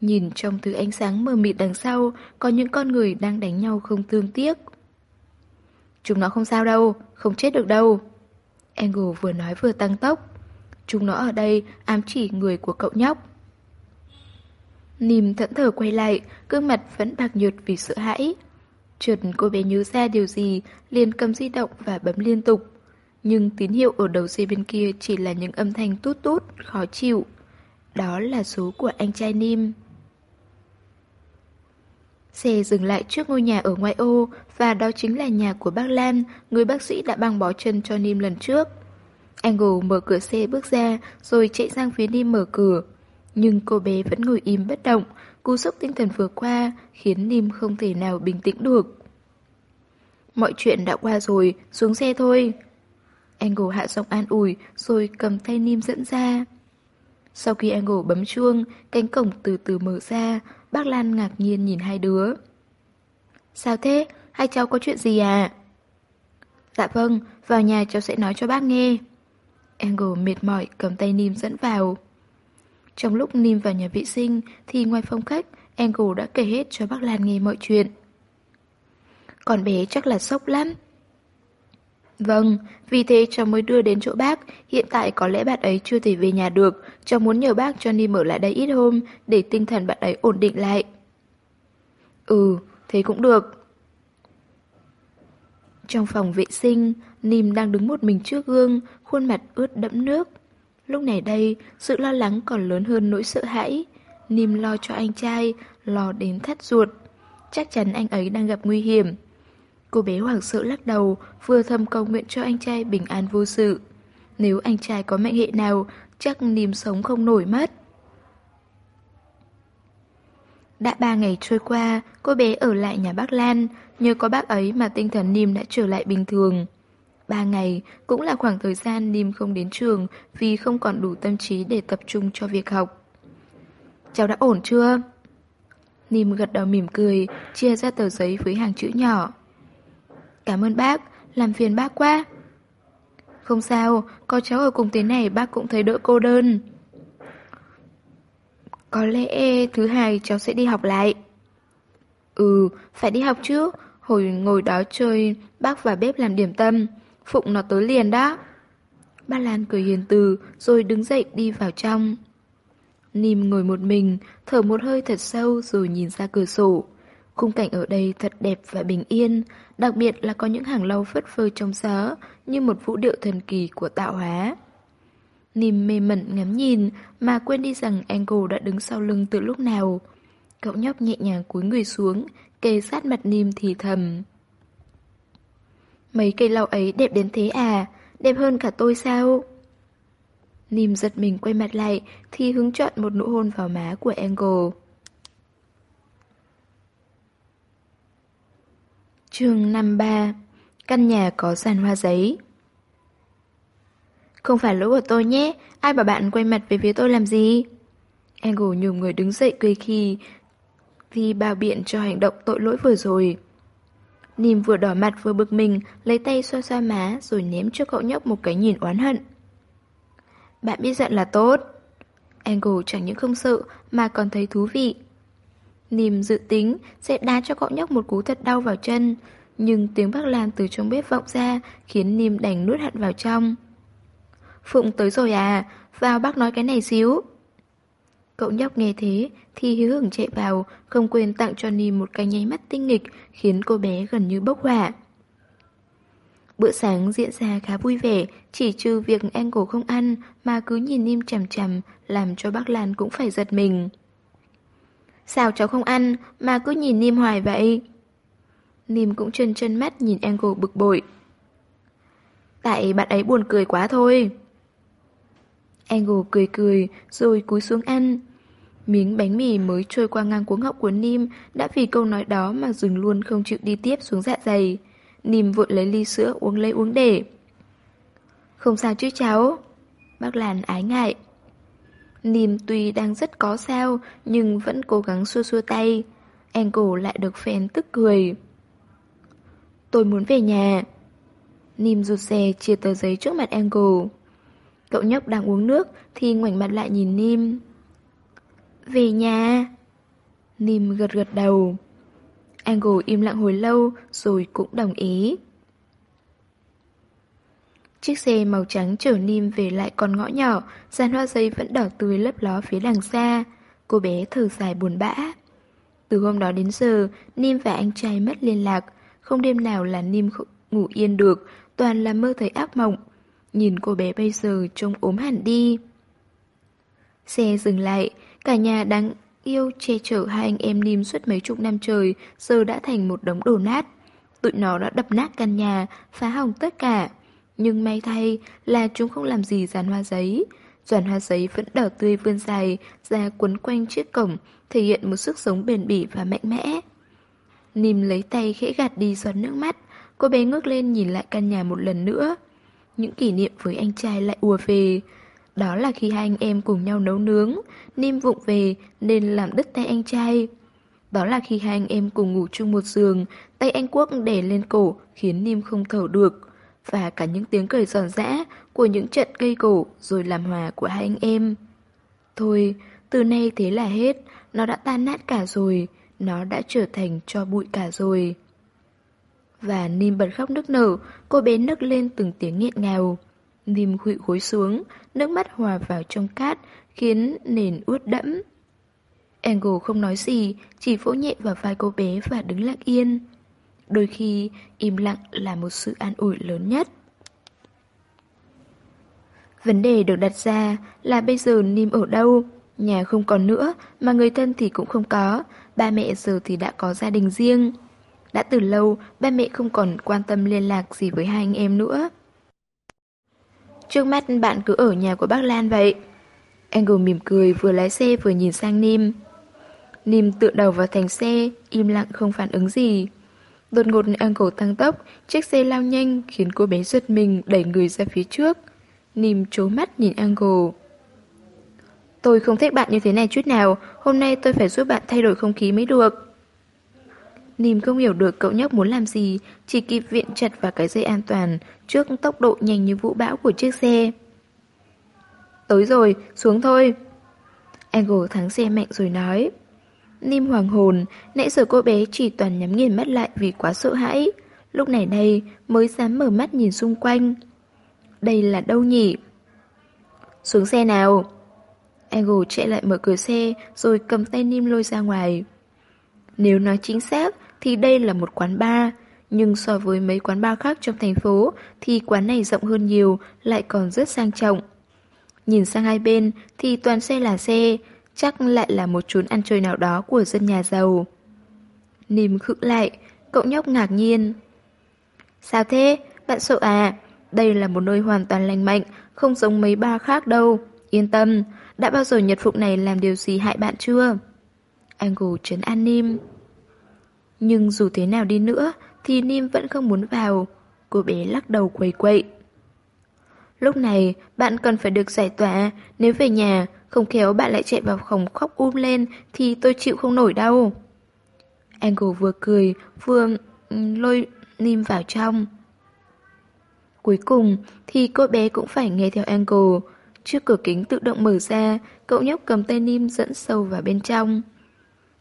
Nhìn trong thứ ánh sáng mờ mịt đằng sau, có những con người đang đánh nhau không tương tiếc. Chúng nó không sao đâu, không chết được đâu. Angle vừa nói vừa tăng tốc. Chúng nó ở đây ám chỉ người của cậu nhóc. Nìm thẫn thờ quay lại, gương mặt vẫn bạc nhợt vì sợ hãi. Chợt cô bé nhớ ra điều gì, liền cầm di động và bấm liên tục. Nhưng tín hiệu ở đầu dây bên kia chỉ là những âm thanh tút tút, khó chịu. Đó là số của anh trai Nim. Xe dừng lại trước ngôi nhà ở ngoại ô và đó chính là nhà của bác Lan, người bác sĩ đã băng bó chân cho Nim lần trước. Angle mở cửa xe bước ra rồi chạy sang phía Nim mở cửa. Nhưng cô bé vẫn ngồi im bất động, cú sốc tinh thần vừa qua khiến Nim không thể nào bình tĩnh được. Mọi chuyện đã qua rồi, xuống xe thôi. Angle hạ giọng an ủi rồi cầm tay Nim dẫn ra. Sau khi Angle bấm chuông, cánh cổng từ từ mở ra, bác Lan ngạc nhiên nhìn hai đứa. Sao thế? Hai cháu có chuyện gì à? Dạ vâng, vào nhà cháu sẽ nói cho bác nghe. Angle mệt mỏi cầm tay Nim dẫn vào. Trong lúc Nim vào nhà vệ sinh thì ngoài phòng khách, Angle đã kể hết cho bác Lan nghe mọi chuyện. Con bé chắc là sốc lắm. Vâng, vì thế cháu mới đưa đến chỗ bác, hiện tại có lẽ bạn ấy chưa thể về nhà được, cháu muốn nhờ bác cho Nim ở lại đây ít hôm, để tinh thần bạn ấy ổn định lại. Ừ, thế cũng được. Trong phòng vệ sinh, Nim đang đứng một mình trước gương, khuôn mặt ướt đẫm nước. Lúc này đây, sự lo lắng còn lớn hơn nỗi sợ hãi. Nìm lo cho anh trai, lo đến thắt ruột. Chắc chắn anh ấy đang gặp nguy hiểm. Cô bé hoảng sợ lắc đầu, vừa thầm cầu nguyện cho anh trai bình an vô sự. Nếu anh trai có mệnh hệ nào, chắc Nìm sống không nổi mất. Đã ba ngày trôi qua, cô bé ở lại nhà bác Lan, nhờ có bác ấy mà tinh thần Nìm đã trở lại bình thường. Ba ngày cũng là khoảng thời gian Nim không đến trường vì không còn đủ tâm trí để tập trung cho việc học. Cháu đã ổn chưa? Nim gật đầu mỉm cười, chia ra tờ giấy với hàng chữ nhỏ. Cảm ơn bác, làm phiền bác quá. Không sao, có cháu ở cùng thế này bác cũng thấy đỡ cô đơn. Có lẽ thứ hai cháu sẽ đi học lại. Ừ, phải đi học chứ. Hồi ngồi đó chơi, bác vào bếp làm điểm tâm. Phụng nó tới liền đó. Ba Lan cười hiền từ, rồi đứng dậy đi vào trong. Nìm ngồi một mình, thở một hơi thật sâu rồi nhìn ra cửa sổ. Khung cảnh ở đây thật đẹp và bình yên, đặc biệt là có những hàng lau phất phơ trong gió, như một vũ điệu thần kỳ của tạo hóa. Nìm mê mẩn ngắm nhìn, mà quên đi rằng Angle đã đứng sau lưng từ lúc nào. Cậu nhóc nhẹ nhàng cúi người xuống, kề sát mặt Nìm thì thầm. Mấy cây lau ấy đẹp đến thế à? Đẹp hơn cả tôi sao? Nìm giật mình quay mặt lại thì hứng chọn một nụ hôn vào má của Angle. chương 53 Căn nhà có sàn hoa giấy Không phải lỗi của tôi nhé, ai bảo bạn quay mặt về phía tôi làm gì? Angle nhùm người đứng dậy cười khi vì bao biện cho hành động tội lỗi vừa rồi. Nìm vừa đỏ mặt vừa bực mình, lấy tay xoa xoa má rồi ném cho cậu nhóc một cái nhìn oán hận. Bạn biết giận là tốt. Angle chẳng những không sợ mà còn thấy thú vị. Nìm dự tính sẽ đá cho cậu nhóc một cú thật đau vào chân, nhưng tiếng bác Lan từ trong bếp vọng ra khiến Nìm đành nuốt hận vào trong. Phụng tới rồi à, vào bác nói cái này xíu. Cậu nhóc nghe thế thì hứa hưởng chạy vào, không quên tặng cho Ni một cái nháy mắt tinh nghịch khiến cô bé gần như bốc hỏa. Bữa sáng diễn ra khá vui vẻ, chỉ trừ việc anh cổ không ăn mà cứ nhìn Nim chằm chằm làm cho bác Lan cũng phải giật mình. Sao cháu không ăn mà cứ nhìn Nim hoài vậy? Nim cũng chân chân mắt nhìn Angle bực bội. Tại bạn ấy buồn cười quá thôi. Angle cười cười rồi cúi xuống ăn. Miếng bánh mì mới trôi qua ngang cuống họng của Nim đã vì câu nói đó mà dừng luôn không chịu đi tiếp xuống dạ dày. Nim vội lấy ly sữa uống lấy uống để. Không sao chứ cháu. Bác Lan ái ngại. Nìm tuy đang rất có sao nhưng vẫn cố gắng xua xua tay. Angle lại được phèn tức cười. Tôi muốn về nhà. Nìm rụt rè chia tờ giấy trước mặt Angle. Cậu nhóc đang uống nước thì ngoảnh mặt lại nhìn Nim. Về nhà. Nim gật gật đầu. Angle im lặng hồi lâu rồi cũng đồng ý. Chiếc xe màu trắng chở Nim về lại con ngõ nhỏ, dàn hoa giấy vẫn đỏ tươi lấp ló phía đằng xa. Cô bé thở dài buồn bã. Từ hôm đó đến giờ, Nim và anh trai mất liên lạc. Không đêm nào là Nim ngủ yên được, toàn là mơ thấy ác mộng. Nhìn cô bé bây giờ trông ốm hẳn đi. Xe dừng lại, cả nhà đáng yêu che chở hai anh em Nim suốt mấy chục năm trời, giờ đã thành một đống đổ nát. Tụi nó đã đập nát căn nhà, phá hỏng tất cả. Nhưng may thay là chúng không làm gì dàn hoa giấy. Giàn hoa giấy vẫn đỏ tươi vươn dài ra quấn quanh chiếc cổng, thể hiện một sức sống bền bỉ và mạnh mẽ. Nìm lấy tay khẽ gạt đi giọt nước mắt, cô bé ngước lên nhìn lại căn nhà một lần nữa. Những kỷ niệm với anh trai lại ùa về. Đó là khi hai anh em cùng nhau nấu nướng, Nim vụng về nên làm đứt tay anh trai. Đó là khi hai anh em cùng ngủ chung một giường, tay anh Quốc đè lên cổ khiến Nim không thở được và cả những tiếng cười giòn giã của những trận cây cổ rồi làm hòa của hai anh em. Thôi, từ nay thế là hết, nó đã tan nát cả rồi, nó đã trở thành cho bụi cả rồi. Và Nim bật khóc nức nở, cô bé nức lên từng tiếng nghẹn ngào. Nim khụy gối xuống, nước mắt hòa vào trong cát, khiến nền ướt đẫm. Angle không nói gì, chỉ vỗ nhẹ vào vai cô bé và đứng lặng yên. Đôi khi, im lặng là một sự an ủi lớn nhất. Vấn đề được đặt ra là bây giờ Nim ở đâu? Nhà không còn nữa, mà người thân thì cũng không có, ba mẹ giờ thì đã có gia đình riêng. Đã từ lâu, ba mẹ không còn quan tâm liên lạc gì với hai anh em nữa. Trước mắt bạn cứ ở nhà của bác Lan vậy. Angle mỉm cười vừa lái xe vừa nhìn sang Nim. Nim tựa đầu vào thành xe, im lặng không phản ứng gì. Đột ngột Angle tăng tốc, chiếc xe lao nhanh khiến cô bé giật mình đẩy người ra phía trước. Nim trố mắt nhìn Angle. Tôi không thích bạn như thế này chút nào, hôm nay tôi phải giúp bạn thay đổi không khí mới được. Nìm không hiểu được cậu nhóc muốn làm gì, chỉ kịp viện chặt vào cái dây an toàn trước tốc độ nhanh như vũ bão của chiếc xe. Tới rồi, xuống thôi. Angle thắng xe mạnh rồi nói. Nim hoàng hồn, nãy giờ cô bé chỉ toàn nhắm nghiền mắt lại vì quá sợ hãi. Lúc này đây mới dám mở mắt nhìn xung quanh. Đây là đâu nhỉ? Xuống xe nào. Angle chạy lại mở cửa xe rồi cầm tay Nim lôi ra ngoài. Nếu nói chính xác thì đây là một quán bar, nhưng so với mấy quán bar khác trong thành phố thì quán này rộng hơn nhiều, lại còn rất sang trọng. Nhìn sang hai bên thì toàn xe là xe, chắc lại là một chốn ăn chơi nào đó của dân nhà giàu. Nìm khựng lại, cậu nhóc ngạc nhiên. Sao thế? Bạn sợ à? Đây là một nơi hoàn toàn lành mạnh, không giống mấy bar khác đâu. Yên tâm, đã bao giờ Nhật Phụng này làm điều gì hại bạn chưa? Angle trấn an Nim. Nhưng dù thế nào đi nữa thì Nim vẫn không muốn vào. Cô bé lắc đầu quầy quậy. Lúc này, bạn cần phải được giải tỏa. Nếu về nhà, không khéo bạn lại chạy vào phòng khóc um lên thì tôi chịu không nổi đâu. Angle vừa cười, vừa ừ, lôi Nim vào trong. Cuối cùng thì cô bé cũng phải nghe theo Angle. Trước cửa kính tự động mở ra, cậu nhóc cầm tay Nim dẫn sâu vào bên trong.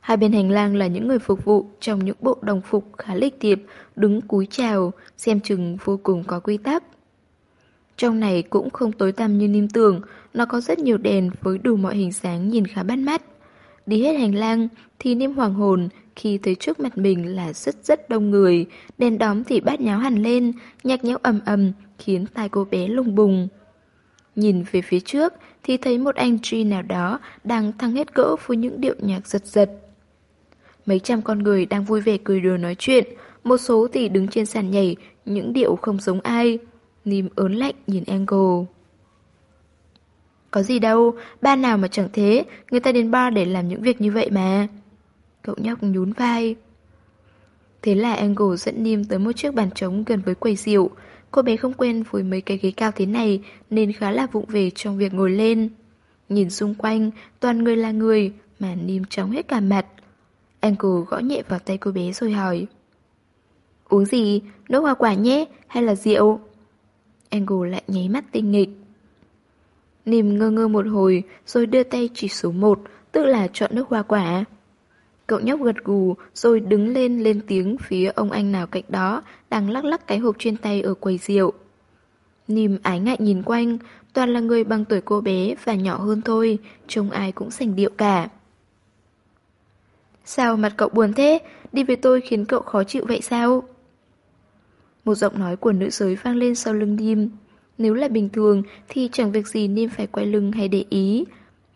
Hai bên hành lang là những người phục vụ trong những bộ đồng phục khá lịch thiệp, đứng cúi chào, xem chừng vô cùng có quy tắc. Trong này cũng không tối tăm như niêm tưởng, nó có rất nhiều đèn với đủ mọi hình dáng nhìn khá bắt mắt. Đi hết hành lang thì niêm hoàng hồn khi thấy trước mặt mình là rất rất đông người, đèn đóm thì bát nháo hẳn lên, nhạc nhẽo ầm ầm khiến tai cô bé lùng bùng. Nhìn về phía trước thì thấy một anh G nào đó đang thăng hết cỡ với những điệu nhạc giật giật. Mấy trăm con người đang vui vẻ cười đùa nói chuyện, một số thì đứng trên sàn nhảy, những điệu không giống ai. Nìm ớn lạnh nhìn Angle. Có gì đâu, ba nào mà chẳng thế, người ta đến bar để làm những việc như vậy mà. Cậu nhóc nhún vai. Thế là Angle dẫn Nim tới một chiếc bàn trống gần với quầy rượu. Cô bé không quen với mấy cái ghế cao thế này nên khá là vụng về trong việc ngồi lên. Nhìn xung quanh, toàn người là người mà Nim trống hết cả mặt. Uncle gõ nhẹ vào tay cô bé rồi hỏi Uống gì? Nước hoa quả nhé? Hay là rượu? Angle lại nháy mắt tinh nghịch Nìm ngơ ngơ một hồi, Rồi đưa tay chỉ số 1 Tức là chọn nước hoa quả Cậu nhóc gật gù, Rồi đứng lên lên tiếng phía ông anh nào cạnh đó, Đang lắc lắc cái hộp trên tay ở quầy rượu Nìm ái ngại nhìn quanh, Toàn là người bằng tuổi cô bé Và nhỏ hơn thôi, Trông ai cũng sành điệu cả Sao mặt cậu buồn thế? Đi với tôi khiến cậu khó chịu vậy sao? Một giọng nói của nữ giới vang lên sau lưng Nim. Nếu là bình thường thì chẳng việc gì Nim phải quay lưng hay để ý.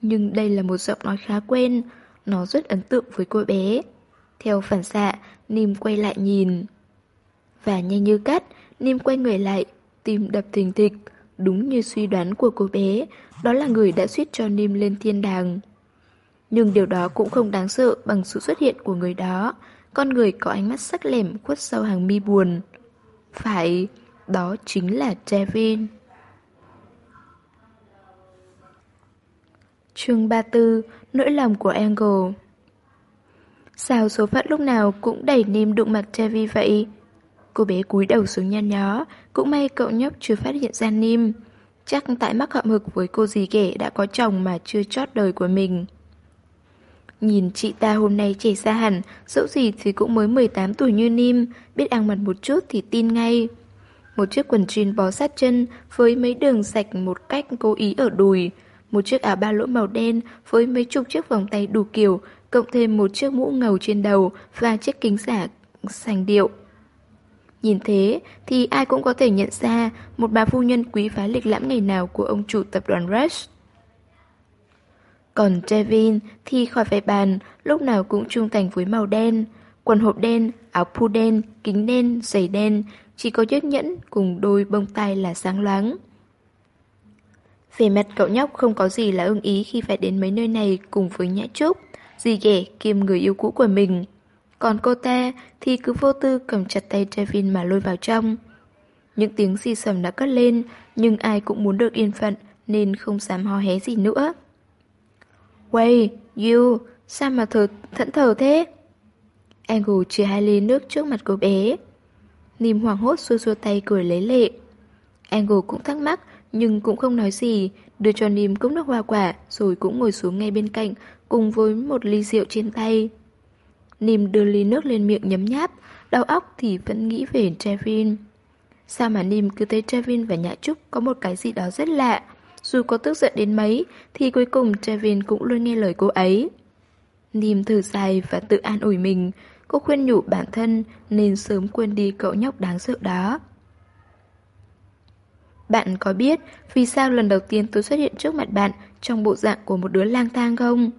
Nhưng đây là một giọng nói khá quen. Nó rất ấn tượng với cô bé. Theo phản xạ, Nim quay lại nhìn. Và nhanh như cắt, Nim quay người lại, tim đập thình thịch. Đúng như suy đoán của cô bé, đó là người đã suýt cho Nim lên thiên đàng. Nhưng điều đó cũng không đáng sợ bằng sự xuất hiện của người đó. Con người có ánh mắt sắc lẻm khuất sau hàng mi buồn. Phải, đó chính là Trevin. chương 34 Nỗi lòng của Angle Sao số phận lúc nào cũng đẩy Nim đụng mặt Trevi vậy? Cô bé cúi đầu xuống nhăn nhó, cũng may cậu nhóc chưa phát hiện ra Nim. Chắc tại mắc hậm hực với cô dì ghẻ đã có chồng mà chưa chót đời của mình. Nhìn chị ta hôm nay trẻ ra hẳn, dẫu gì thì cũng mới 18 tuổi như Nim, biết ăn mặt một chút thì tin ngay. Một chiếc quần jean bó sát chân với mấy đường sạch một cách cố ý ở đùi. Một chiếc áo ba lỗ màu đen với mấy chục chiếc vòng tay đủ kiểu, cộng thêm một chiếc mũ ngầu trên đầu và chiếc kính giả sành điệu. Nhìn thế thì ai cũng có thể nhận ra một bà phu nhân quý phái lịch lãm ngày nào của ông chủ tập đoàn Rush. Còn Devin thì khỏi phải bàn, lúc nào cũng trung thành với màu đen. Quần hộp đen, áo pu đen, kính đen, giày đen, chỉ có chiếc nhẫn cùng đôi bông tai là sáng loáng. Về mặt cậu nhóc không có gì là ưng ý khi phải đến mấy nơi này cùng với Nhã Trúc, dì ghẻ kiêm người yêu cũ của mình. Còn cô ta thì cứ vô tư cầm chặt tay Devin mà lôi vào trong. Những tiếng xì sầm đã cất lên, nhưng ai cũng muốn được yên phận nên không dám ho hé gì nữa. Quay, you, sao mà thở, thẫn thờ thế? Angle chia hai ly nước trước mặt cô bé. Nìm hoảng hốt xua xua tay cười lấy lệ. Angle cũng thắc mắc, nhưng cũng không nói gì, đưa cho Nìm cốc nước hoa quả, rồi cũng ngồi xuống ngay bên cạnh, cùng với một ly rượu trên tay. Nìm đưa ly nước lên miệng nhấm nháp, đau óc thì vẫn nghĩ về Trevin. Sao mà Nìm cứ thấy Trevin và Nhã Trúc có một cái gì đó rất lạ, dù có tức giận đến mấy, thì cuối cùng Trevin cũng luôn nghe lời cô ấy. Nìm thử dài và tự an ủi mình, cô khuyên nhủ bản thân nên sớm quên đi cậu nhóc đáng sợ đó. Bạn có biết vì sao lần đầu tiên tôi xuất hiện trước mặt bạn trong bộ dạng của một đứa lang thang không?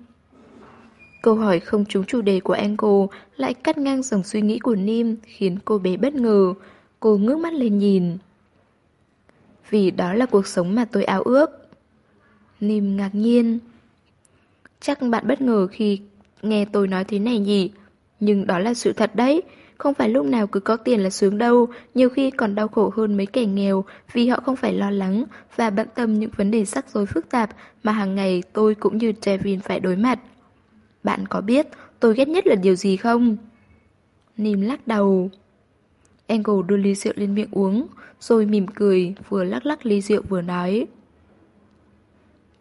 Câu hỏi không trúng chủ đề của Angle lại cắt ngang dòng suy nghĩ của Nim khiến cô bé bất ngờ. Cô ngước mắt lên nhìn. Vì đó là cuộc sống mà tôi ao ước. Nìm ngạc nhiên. Chắc bạn bất ngờ khi nghe tôi nói thế này nhỉ? Nhưng đó là sự thật đấy. Không phải lúc nào cứ có tiền là sướng đâu, nhiều khi còn đau khổ hơn mấy kẻ nghèo vì họ không phải lo lắng và bận tâm những vấn đề rắc rối phức tạp mà hàng ngày tôi cũng như Trevin phải đối mặt. Bạn có biết tôi ghét nhất là điều gì không? Nìm lắc đầu. Angle đưa ly rượu lên miệng uống, rồi mỉm cười, vừa lắc lắc ly rượu vừa nói.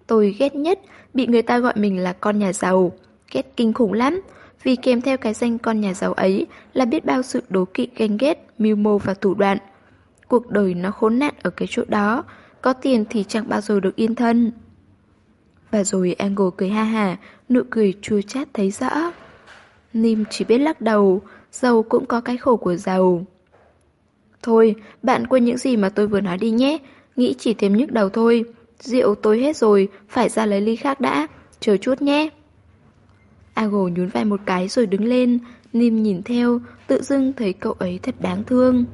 Tôi ghét nhất bị người ta gọi mình là con nhà giàu. Ghét kinh khủng lắm, vì kèm theo cái danh con nhà giàu ấy là biết bao sự đố kỵ ganh ghét, mưu mô và thủ đoạn. Cuộc đời nó khốn nạn ở cái chỗ đó, có tiền thì chẳng bao giờ được yên thân. Và rồi Angle cười ha hà, nụ cười chua chát thấy rõ. Nim chỉ biết lắc đầu, giàu cũng có cái khổ của giàu. Thôi, bạn quên những gì mà tôi vừa nói đi nhé, nghĩ chỉ thêm nhức đầu thôi. Rượu tôi hết rồi, phải ra lấy ly khác đã, chờ chút nhé. Ago nhún vai một cái rồi đứng lên, Nim nhìn theo, tự dưng thấy cậu ấy thật đáng thương.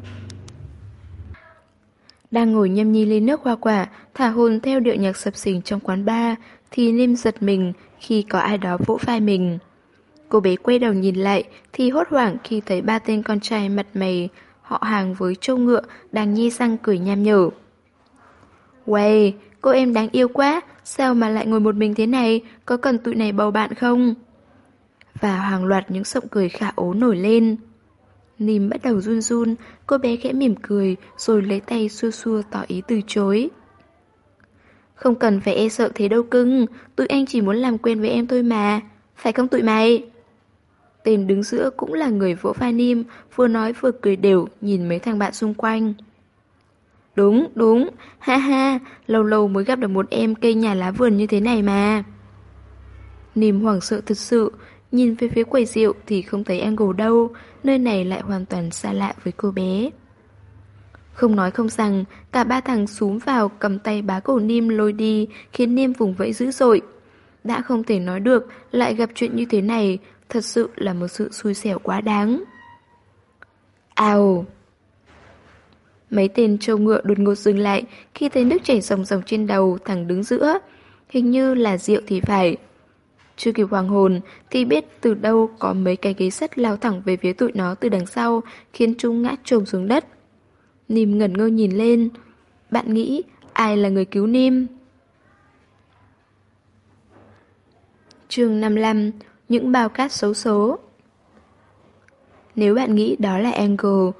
Đang ngồi nhâm nhi ly nước hoa quả, thả hồn theo điệu nhạc sập sình trong quán bar, thì Nim giật mình khi có ai đó vỗ vai mình. Cô bé quay đầu nhìn lại thì hốt hoảng khi thấy ba tên con trai mặt mày họ hàng với trâu ngựa đang nhi răng cười nham nhở. Uầy, cô em đáng yêu quá, sao mà lại ngồi một mình thế này, có cần tụi này bầu bạn không? Và hàng loạt những giọng cười khả ố nổi lên. Nìm bắt đầu run run, cô bé khẽ mỉm cười rồi lấy tay xua xua tỏ ý từ chối. Không cần phải e sợ thế đâu cưng, tụi anh chỉ muốn làm quen với em thôi mà, phải không tụi mày? Tên đứng giữa cũng là người vỗ vai Nim, vừa nói vừa cười đều nhìn mấy thằng bạn xung quanh. Đúng, đúng, ha ha, lâu lâu mới gặp được một em cây nhà lá vườn như thế này mà. Nìm hoảng sợ thật sự, nhìn về phía quầy rượu thì không thấy Angle đâu, nơi này lại hoàn toàn xa lạ với cô bé. Không nói không rằng, cả ba thằng xúm vào cầm tay bá cổ Nim lôi đi, khiến Nim vùng vẫy dữ dội. Đã không thể nói được, lại gặp chuyện như thế này, thật sự là một sự xui xẻo quá đáng. Ào! Mấy tên trâu ngựa đột ngột dừng lại khi thấy nước chảy ròng ròng trên đầu thằng đứng giữa. Hình như là rượu thì phải. Chưa kịp hoàng hồn thì biết từ đâu có mấy cái ghế sắt lao thẳng về phía tụi nó từ đằng sau, khiến chúng ngã trồm xuống đất. Nìm ngẩn ngơ nhìn lên. Bạn nghĩ ai là người cứu Nìm chương 55 những bao cát xấu số Nếu bạn nghĩ đó là Angle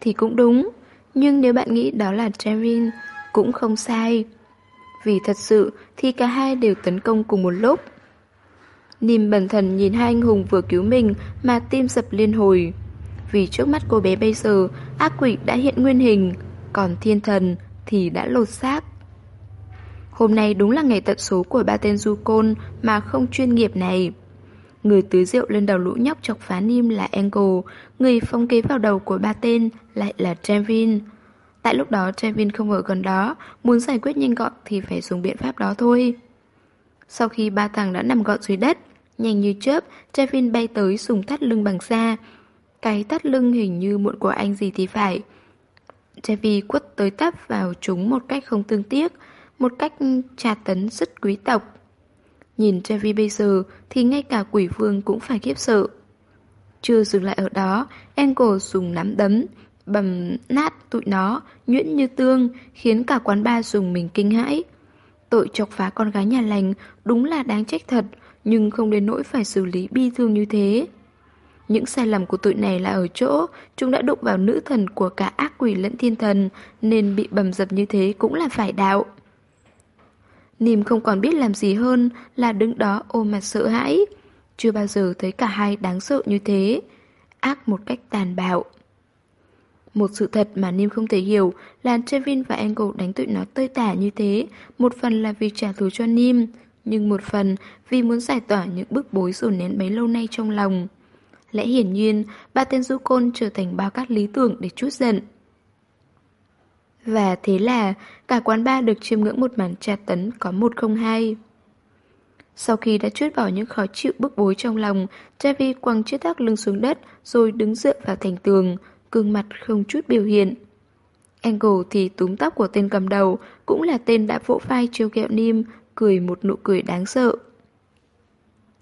thì cũng đúng, nhưng nếu bạn nghĩ đó là Trevin cũng không sai. Vì thật sự thì cả hai đều tấn công cùng một lúc. Nìm bần thần nhìn hai anh hùng vừa cứu mình mà tim sập liên hồi. Vì trước mắt cô bé bây giờ, ác quỷ đã hiện nguyên hình, còn thiên thần thì đã lột xác. Hôm nay đúng là ngày tận số của ba tên du côn mà không chuyên nghiệp này. Người tưới rượu lên đầu lũ nhóc chọc phá Nim là Angle, người phong kế vào đầu của ba tên lại là Trevin. Tại lúc đó Trevin không ở gần đó, muốn giải quyết nhanh gọn thì phải dùng biện pháp đó thôi. Sau khi ba thằng đã nằm gọn dưới đất, nhanh như chớp, Trevin bay tới dùng thắt lưng bằng xa. Cái thắt lưng hình như muộn của anh gì thì phải. Trevi quất tới tấp vào chúng một cách không tương tiếc, một cách tra tấn rất quý tộc. Nhìn Trevi bây giờ thì ngay cả quỷ vương cũng phải khiếp sợ. Chưa dừng lại ở đó, Angle dùng nắm đấm, bầm nát tụi nó, nhuyễn như tương, khiến cả quán ba dùng mình kinh hãi. Tội chọc phá con gái nhà lành đúng là đáng trách thật, nhưng không đến nỗi phải xử lý bi thương như thế. Những sai lầm của tụi này là ở chỗ chúng đã đụng vào nữ thần của cả ác quỷ lẫn thiên thần nên bị bầm dập như thế cũng là phải đạo. Nìm không còn biết làm gì hơn là đứng đó ôm mặt sợ hãi. Chưa bao giờ thấy cả hai đáng sợ như thế. Ác một cách tàn bạo. Một sự thật mà Nim không thể hiểu là Trevin và Angle đánh tụi nó tơi tả như thế, một phần là vì trả thù cho Nim, nhưng một phần vì muốn giải tỏa những bức bối dồn nén bấy lâu nay trong lòng. Lẽ hiển nhiên, ba tên du côn trở thành bao cát lý tưởng để chút giận. Và thế là cả quán ba được chiêm ngưỡng một màn tra tấn có một không hai. Sau khi đã trút bỏ những khó chịu bức bối trong lòng, Javi quăng chiếc thác lưng xuống đất rồi đứng dựa vào thành tường, gương mặt không chút biểu hiện. Angle thì túm tóc của tên cầm đầu, cũng là tên đã vỗ vai trêu kẹo Nim, cười một nụ cười đáng sợ.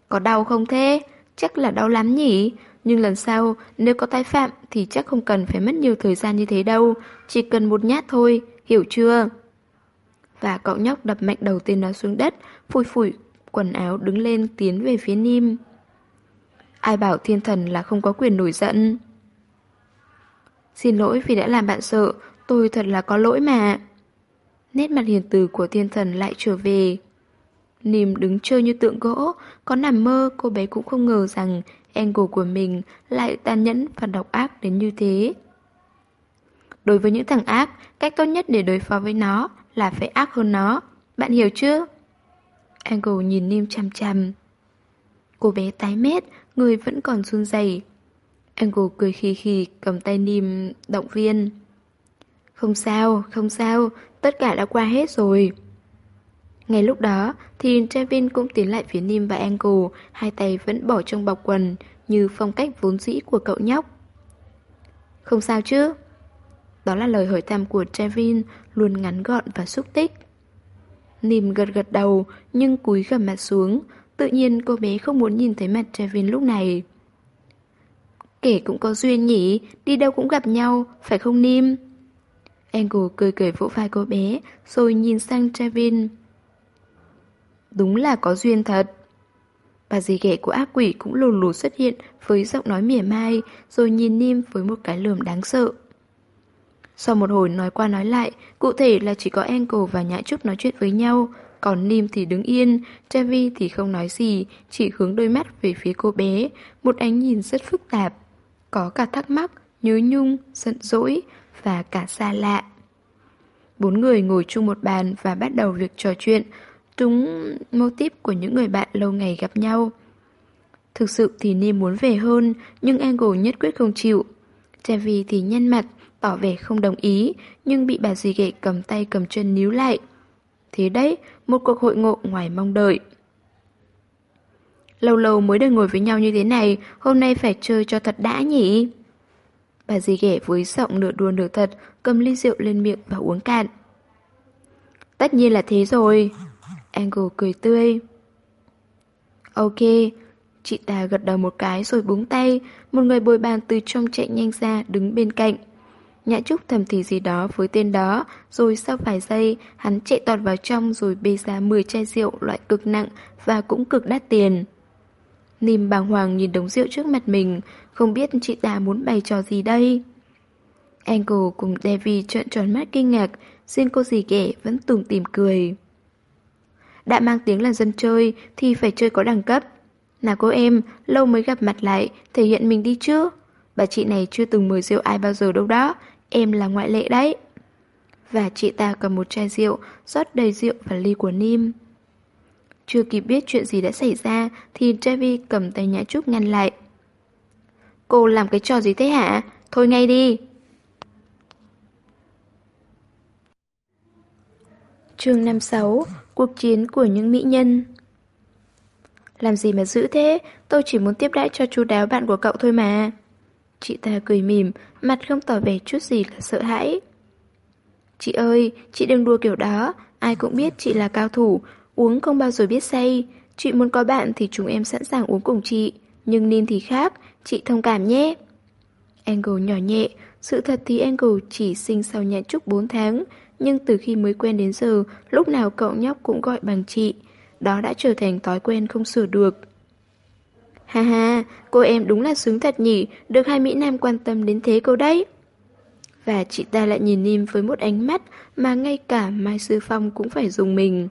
Có đau không thế? Chắc là đau lắm nhỉ? Nhưng lần sau, nếu có tái phạm thì chắc không cần phải mất nhiều thời gian như thế đâu. Chỉ cần một nhát thôi, hiểu chưa? Và cậu nhóc đập mạnh đầu tên nó xuống đất, phủi phủi quần áo đứng lên tiến về phía Nim. Ai bảo thiên thần là không có quyền nổi giận? Xin lỗi vì đã làm bạn sợ, tôi thật là có lỗi mà. Nét mặt hiền từ của thiên thần lại trở về. Nìm đứng chơi như tượng gỗ, có nằm mơ cô bé cũng không ngờ rằng angle của mình lại tàn nhẫn và độc ác đến như thế. Đối với những thằng ác, cách tốt nhất để đối phó với nó là phải ác hơn nó. Bạn hiểu chưa? Angle nhìn Nim chằm chằm. Cô bé tái mét, người vẫn còn run rẩy. Angle cười khì khì, cầm tay Nim động viên. Không sao, không sao, tất cả đã qua hết rồi. Ngay lúc đó thì Trevin cũng tiến lại phía Nim và Angle, hai tay vẫn bỏ trong bọc quần, như phong cách vốn dĩ của cậu nhóc. Không sao chứ? Đó là lời hỏi thăm của Trevin, luôn ngắn gọn và xúc tích. Nim gật gật đầu, nhưng cúi gầm mặt xuống, tự nhiên cô bé không muốn nhìn thấy mặt Trevin lúc này. Kể cũng có duyên nhỉ, đi đâu cũng gặp nhau, phải không Nim? Angle cười cười vỗ vai cô bé, rồi nhìn sang Trevin. Đúng là có duyên thật. Bà dì ghẻ của ác quỷ cũng lùn lù xuất hiện với giọng nói mỉa mai, rồi nhìn Nim với một cái lườm đáng sợ. Sau một hồi nói qua nói lại, cụ thể là chỉ có Angle và Nhã Trúc nói chuyện với nhau, còn Nim thì đứng yên, Trevi thì không nói gì, chỉ hướng đôi mắt về phía cô bé, một ánh nhìn rất phức tạp. Có cả thắc mắc, nhớ nhung, giận dỗi và cả xa lạ. Bốn người ngồi chung một bàn và bắt đầu việc trò chuyện, Đúng mô típ của những người bạn lâu ngày gặp nhau. Thực sự thì Nim muốn về hơn, nhưng Angle nhất quyết không chịu. Chevy thì nhăn mặt, tỏ vẻ không đồng ý, nhưng bị bà dì ghệ cầm tay cầm chân níu lại. Thế đấy, một cuộc hội ngộ ngoài mong đợi. Lâu lâu mới được ngồi với nhau như thế này, hôm nay phải chơi cho thật đã nhỉ? Bà dì ghẻ với giọng nửa đùa nửa thật, cầm ly rượu lên miệng và uống cạn. Tất nhiên là thế rồi. Angle cười tươi. Ok, chị ta gật đầu một cái rồi búng tay, một người bồi bàn từ trong chạy nhanh ra đứng bên cạnh. Nhã Trúc thầm thì gì đó với tên đó, rồi sau vài giây, hắn chạy tọt vào trong rồi bê ra 10 chai rượu loại cực nặng và cũng cực đắt tiền. Nìm bàng hoàng nhìn đống rượu trước mặt mình, không biết chị ta muốn bày trò gì đây. Angle cùng Devi trợn tròn mắt kinh ngạc, riêng cô dì ghẻ vẫn tùng tìm cười. Đã mang tiếng là dân chơi thì phải chơi có đẳng cấp. Nào cô em, lâu mới gặp mặt lại, thể hiện mình đi chứ. Bà chị này chưa từng mời rượu ai bao giờ đâu đó, em là ngoại lệ đấy. Và chị ta cầm một chai rượu, rót đầy rượu vào ly của Nim. Chưa kịp biết chuyện gì đã xảy ra thì Trevi cầm tay Nhã Trúc ngăn lại. Cô làm cái trò gì thế hả? Thôi ngay đi. chương 56 Cuộc chiến của những mỹ nhân Làm gì mà giữ thế? Tôi chỉ muốn tiếp đãi cho chú đáo bạn của cậu thôi mà. Chị ta cười mỉm, mặt không tỏ vẻ chút gì là sợ hãi. Chị ơi, chị đừng đua kiểu đó, ai cũng biết chị là cao thủ, uống không bao giờ biết say. Chị muốn có bạn thì chúng em sẵn sàng uống cùng chị, nhưng Nin thì khác, chị thông cảm nhé. Angle nhỏ nhẹ, sự thật thì Angle chỉ sinh sau nhà trúc 4 tháng, nhưng từ khi mới quen đến giờ, lúc nào cậu nhóc cũng gọi bằng chị. Đó đã trở thành thói quen không sửa được. Ha ha, cô em đúng là sướng thật nhỉ, được hai Mỹ Nam quan tâm đến thế cô đấy. Và chị ta lại nhìn Nim với một ánh mắt mà ngay cả Mai Sư Phong cũng phải dùng mình.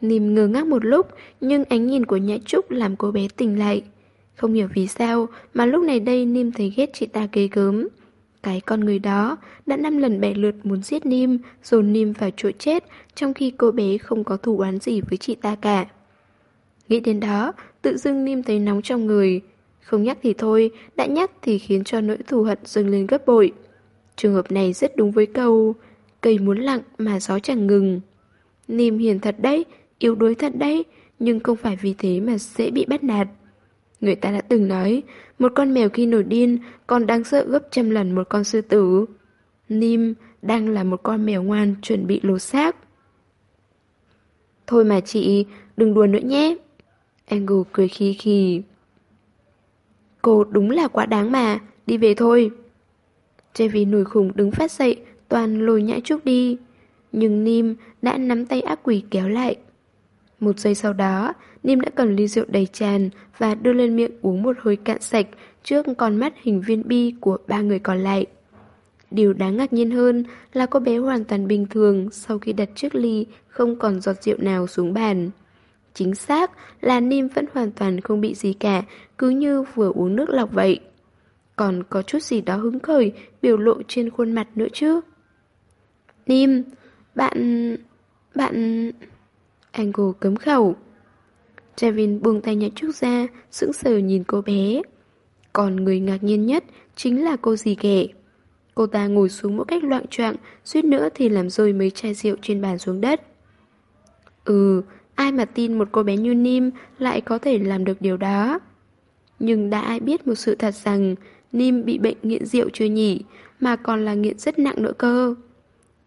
Nìm ngơ ngác một lúc, nhưng ánh nhìn của Nhã Trúc làm cô bé tỉnh lại. Không hiểu vì sao mà lúc này đây Nìm thấy ghét chị ta ghê gớm. Cái con người đó đã năm lần bẻ lượt muốn giết Nim, dồn Nim vào chỗ chết, trong khi cô bé không có thù oán gì với chị ta cả. Nghĩ đến đó, tự dưng Nim thấy nóng trong người. Không nhắc thì thôi, đã nhắc thì khiến cho nỗi thù hận dâng lên gấp bội. Trường hợp này rất đúng với câu Cây muốn lặng mà gió chẳng ngừng Nim hiền thật đấy, yếu đuối thật đấy Nhưng không phải vì thế mà dễ bị bắt nạt Người ta đã từng nói, Một con mèo khi nổi điên Còn đáng sợ gấp trăm lần một con sư tử. Nim đang là một con mèo ngoan Chuẩn bị lột xác. Thôi mà chị, Đừng đùa nữa nhé. Angle cười khi khi Cô đúng là quá đáng mà, Đi về thôi. Trevi nổi khủng đứng phát dậy, Toàn lùi nhã trúc đi. Nhưng Nim đã nắm tay ác quỷ kéo lại. Một giây sau đó Nim đã cầm ly rượu đầy tràn Và đưa lên miệng uống một hơi cạn sạch Trước con mắt hình viên bi của ba người còn lại Điều đáng ngạc nhiên hơn là cô bé hoàn toàn bình thường sau khi đặt chiếc ly không còn giọt rượu nào xuống bàn. Chính xác là Nim vẫn hoàn toàn không bị gì cả, cứ như vừa uống nước lọc vậy. Còn có chút gì đó hứng khởi, biểu lộ trên khuôn mặt nữa chứ. Nim, bạn... bạn... Angle cấm khẩu. Javin buông tay nhặt trúc ra, sững sờ nhìn cô bé. Còn người ngạc nhiên nhất chính là cô dì ghẻ. Cô ta ngồi xuống một cách loạn choạng, suýt nữa thì làm rơi mấy chai rượu trên bàn xuống đất. Ừ, ai mà tin một cô bé như Nim lại có thể làm được điều đó. Nhưng đã ai biết một sự thật rằng Nim bị bệnh nghiện rượu chưa nhỉ, mà còn là nghiện rất nặng nữa cơ.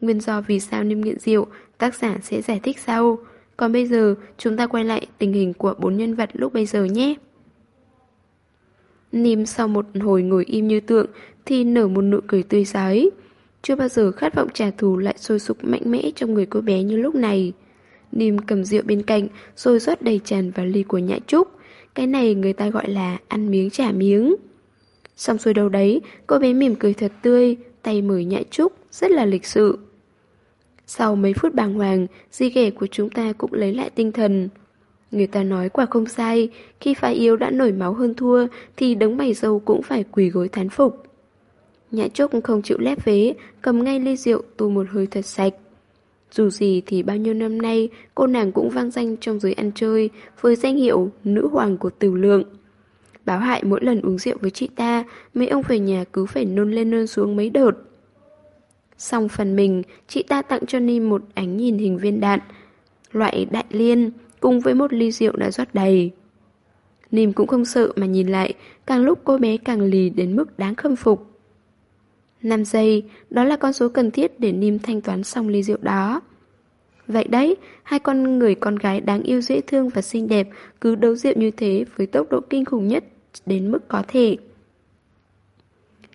Nguyên do vì sao Nim nghiện rượu, tác giả sẽ giải thích sau. Còn bây giờ, chúng ta quay lại tình hình của bốn nhân vật lúc bây giờ nhé. Nim sau một hồi ngồi im như tượng thì nở một nụ cười tươi giói. Chưa bao giờ khát vọng trả thù lại sôi sục mạnh mẽ trong người cô bé như lúc này. Nim cầm rượu bên cạnh rồi rót đầy tràn vào ly của nhã trúc. Cái này người ta gọi là ăn miếng trả miếng. Xong xuôi đâu đấy, cô bé mỉm cười thật tươi, tay mời nhã trúc, rất là lịch sự. Sau mấy phút bàng hoàng, di ghẻ của chúng ta cũng lấy lại tinh thần. Người ta nói quả không sai, khi phái yếu đã nổi máu hơn thua thì đấng mày dâu cũng phải quỳ gối thán phục. Nhã Trúc không chịu lép vế, cầm ngay ly rượu tu một hơi thật sạch. Dù gì thì bao nhiêu năm nay cô nàng cũng vang danh trong giới ăn chơi với danh hiệu nữ hoàng của tử lượng. Báo hại mỗi lần uống rượu với chị ta, mấy ông về nhà cứ phải nôn lên nôn xuống mấy đợt. Xong phần mình, chị ta tặng cho Ni một ánh nhìn hình viên đạn, loại đại liên, cùng với một ly rượu đã rót đầy. Nìm cũng không sợ mà nhìn lại, càng lúc cô bé càng lì đến mức đáng khâm phục. 5 giây, đó là con số cần thiết để Nìm thanh toán xong ly rượu đó. Vậy đấy, hai con người con gái đáng yêu dễ thương và xinh đẹp cứ đấu rượu như thế với tốc độ kinh khủng nhất đến mức có thể.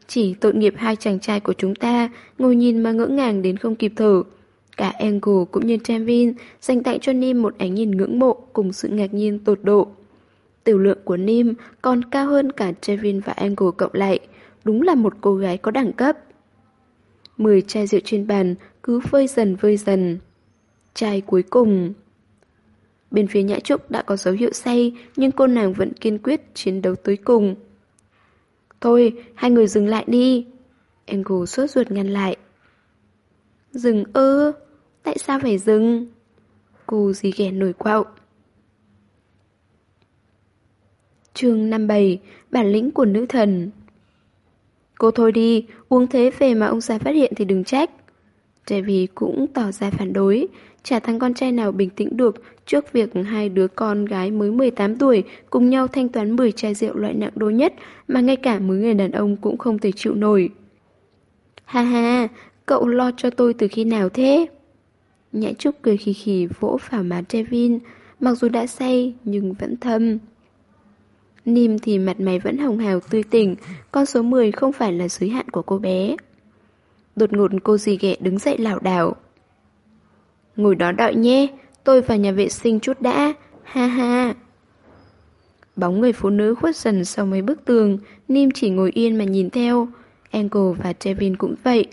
Chỉ tội nghiệp hai chàng trai của chúng ta ngồi nhìn mà ngỡ ngàng đến không kịp thở. Cả Angle cũng như Trevin dành tặng cho Nim một ánh nhìn ngưỡng mộ cùng sự ngạc nhiên tột độ. Tiểu lượng của Nim còn cao hơn cả Trevin và Angle cộng lại. Đúng là một cô gái có đẳng cấp. Mười chai rượu trên bàn cứ vơi dần vơi dần. Chai cuối cùng. Bên phía Nhã Trúc đã có dấu hiệu say, nhưng cô nàng vẫn kiên quyết chiến đấu tới cùng. Thôi, hai người dừng lại đi. Angle suốt ruột ngăn lại. Dừng ư? Tại sao phải dừng? Cô gì ghẻ nổi quạo. chương 57 Bản lĩnh của nữ thần Cô thôi đi, uống thế về mà ông già phát hiện thì đừng trách. Davy cũng tỏ ra phản đối, chả thằng con trai nào bình tĩnh được trước việc hai đứa con gái mới 18 tuổi cùng nhau thanh toán 10 chai rượu loại nặng đô nhất mà ngay cả mấy người đàn ông cũng không thể chịu nổi. Ha ha, cậu lo cho tôi từ khi nào thế? Nhã Trúc cười khì khì vỗ vào má Trevin, mặc dù đã say nhưng vẫn thâm. Nim thì mặt mày vẫn hồng hào tươi tỉnh, con số 10 không phải là giới hạn của cô bé. Đột ngột cô dì ghẻ đứng dậy lảo đảo. Ngồi đó đợi nhé, tôi vào nhà vệ sinh chút đã, ha ha. Bóng người phụ nữ khuất dần sau mấy bức tường, Nim chỉ ngồi yên mà nhìn theo. Angle và Trevin cũng vậy.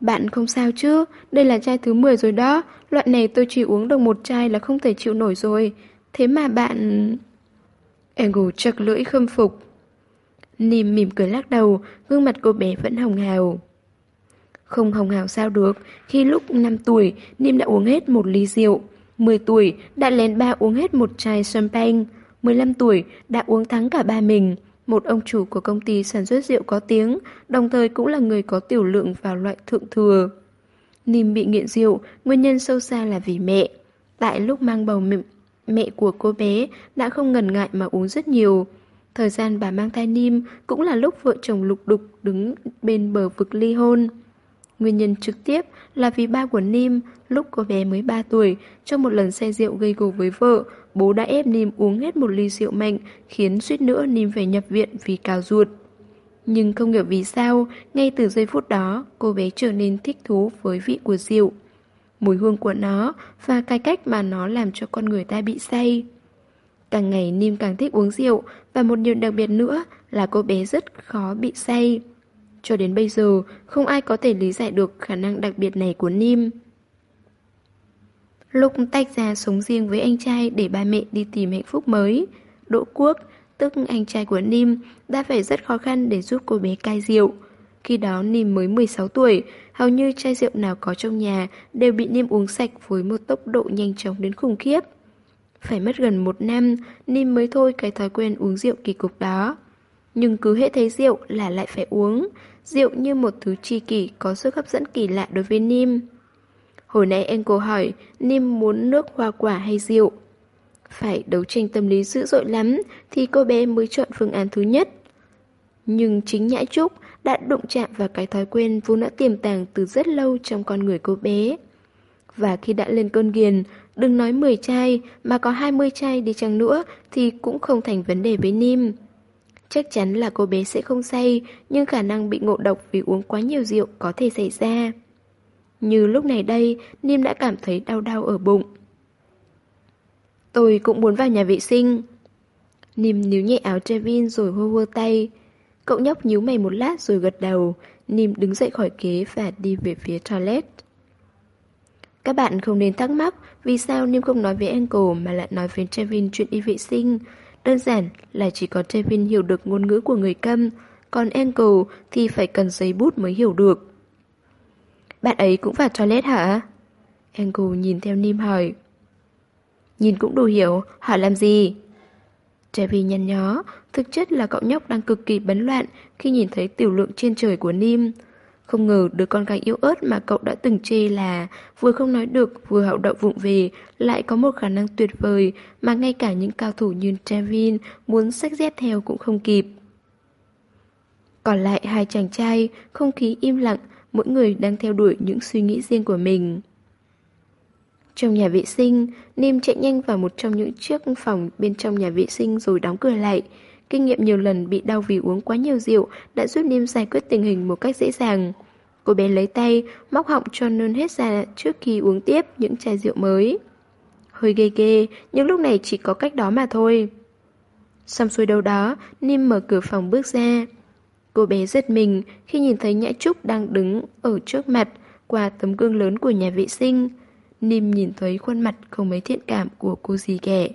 Bạn không sao chứ, đây là chai thứ 10 rồi đó, loại này tôi chỉ uống được một chai là không thể chịu nổi rồi. Thế mà bạn... Angle chật lưỡi khâm phục. Nim mỉm cười lắc đầu, gương mặt cô bé vẫn hồng hào. Không hồng hào sao được, khi lúc 5 tuổi, Niêm đã uống hết một ly rượu. 10 tuổi, đã lén ba uống hết một chai champagne. 15 tuổi, đã uống thắng cả ba mình. Một ông chủ của công ty sản xuất rượu có tiếng, đồng thời cũng là người có tiểu lượng vào loại thượng thừa. Niêm bị nghiện rượu, nguyên nhân sâu xa là vì mẹ. Tại lúc mang bầu mẹ, mẹ của cô bé đã không ngần ngại mà uống rất nhiều. Thời gian bà mang thai Niêm cũng là lúc vợ chồng lục đục đứng bên bờ vực ly hôn. Nguyên nhân trực tiếp là vì ba của Nim, lúc cô bé mới 3 tuổi, trong một lần say rượu gây gổ với vợ, bố đã ép Nim uống hết một ly rượu mạnh, khiến suýt nữa Nim phải nhập viện vì cao ruột. Nhưng không hiểu vì sao, ngay từ giây phút đó, cô bé trở nên thích thú với vị của rượu. Mùi hương của nó và cái cách mà nó làm cho con người ta bị say. Càng ngày Nim càng thích uống rượu và một điều đặc biệt nữa là cô bé rất khó bị say. Cho đến bây giờ, không ai có thể lý giải được khả năng đặc biệt này của Nim. Lúc tách ra sống riêng với anh trai để ba mẹ đi tìm hạnh phúc mới, Đỗ Quốc, tức anh trai của Nim, đã phải rất khó khăn để giúp cô bé cai rượu. Khi đó Nim mới 16 tuổi, hầu như chai rượu nào có trong nhà đều bị Nim uống sạch với một tốc độ nhanh chóng đến khủng khiếp. Phải mất gần một năm, Nim mới thôi cái thói quen uống rượu kỳ cục đó. Nhưng cứ hết thấy rượu là lại phải uống, Rượu như một thứ tri kỷ có sức hấp dẫn kỳ lạ đối với Nim. Hồi nãy anh cô hỏi Nim muốn nước hoa quả hay rượu. Phải đấu tranh tâm lý dữ dội lắm thì cô bé mới chọn phương án thứ nhất. Nhưng chính Nhã Trúc đã đụng chạm vào cái thói quen vốn đã tiềm tàng từ rất lâu trong con người cô bé. Và khi đã lên cơn ghiền, đừng nói 10 chai mà có 20 chai đi chăng nữa thì cũng không thành vấn đề với Nim. Chắc chắn là cô bé sẽ không say, nhưng khả năng bị ngộ độc vì uống quá nhiều rượu có thể xảy ra. Như lúc này đây, Niêm đã cảm thấy đau đau ở bụng. Tôi cũng muốn vào nhà vệ sinh. Nim níu nhẹ áo Trevin rồi hô hô tay. Cậu nhóc nhíu mày một lát rồi gật đầu. Nim đứng dậy khỏi ghế và đi về phía toilet. Các bạn không nên thắc mắc vì sao Nim không nói với Angle mà lại nói với Trevin chuyện đi vệ sinh. Đơn giản là chỉ có Trevin hiểu được ngôn ngữ của người câm, còn Angle thì phải cần giấy bút mới hiểu được. Bạn ấy cũng vào toilet hả? Angle nhìn theo Nim hỏi. Nhìn cũng đủ hiểu, hỏi làm gì? Trevin nhăn nhó, thực chất là cậu nhóc đang cực kỳ bấn loạn khi nhìn thấy tiểu lượng trên trời của Nim. Không ngờ đứa con gái yếu ớt mà cậu đã từng chê là vừa không nói được vừa hậu đậu vụng về lại có một khả năng tuyệt vời mà ngay cả những cao thủ như Trevin muốn sách dép theo cũng không kịp. Còn lại hai chàng trai, không khí im lặng, mỗi người đang theo đuổi những suy nghĩ riêng của mình. Trong nhà vệ sinh, Nim chạy nhanh vào một trong những chiếc phòng bên trong nhà vệ sinh rồi đóng cửa lại. Kinh nghiệm nhiều lần bị đau vì uống quá nhiều rượu đã giúp Nim giải quyết tình hình một cách dễ dàng. Cô bé lấy tay, móc họng cho nôn hết ra trước khi uống tiếp những chai rượu mới. Hơi ghê ghê, nhưng lúc này chỉ có cách đó mà thôi. Xong xuôi đâu đó, Nim mở cửa phòng bước ra. Cô bé giật mình khi nhìn thấy Nhã Trúc đang đứng ở trước mặt qua tấm gương lớn của nhà vệ sinh. Nim nhìn thấy khuôn mặt không mấy thiện cảm của cô dì ghẻ.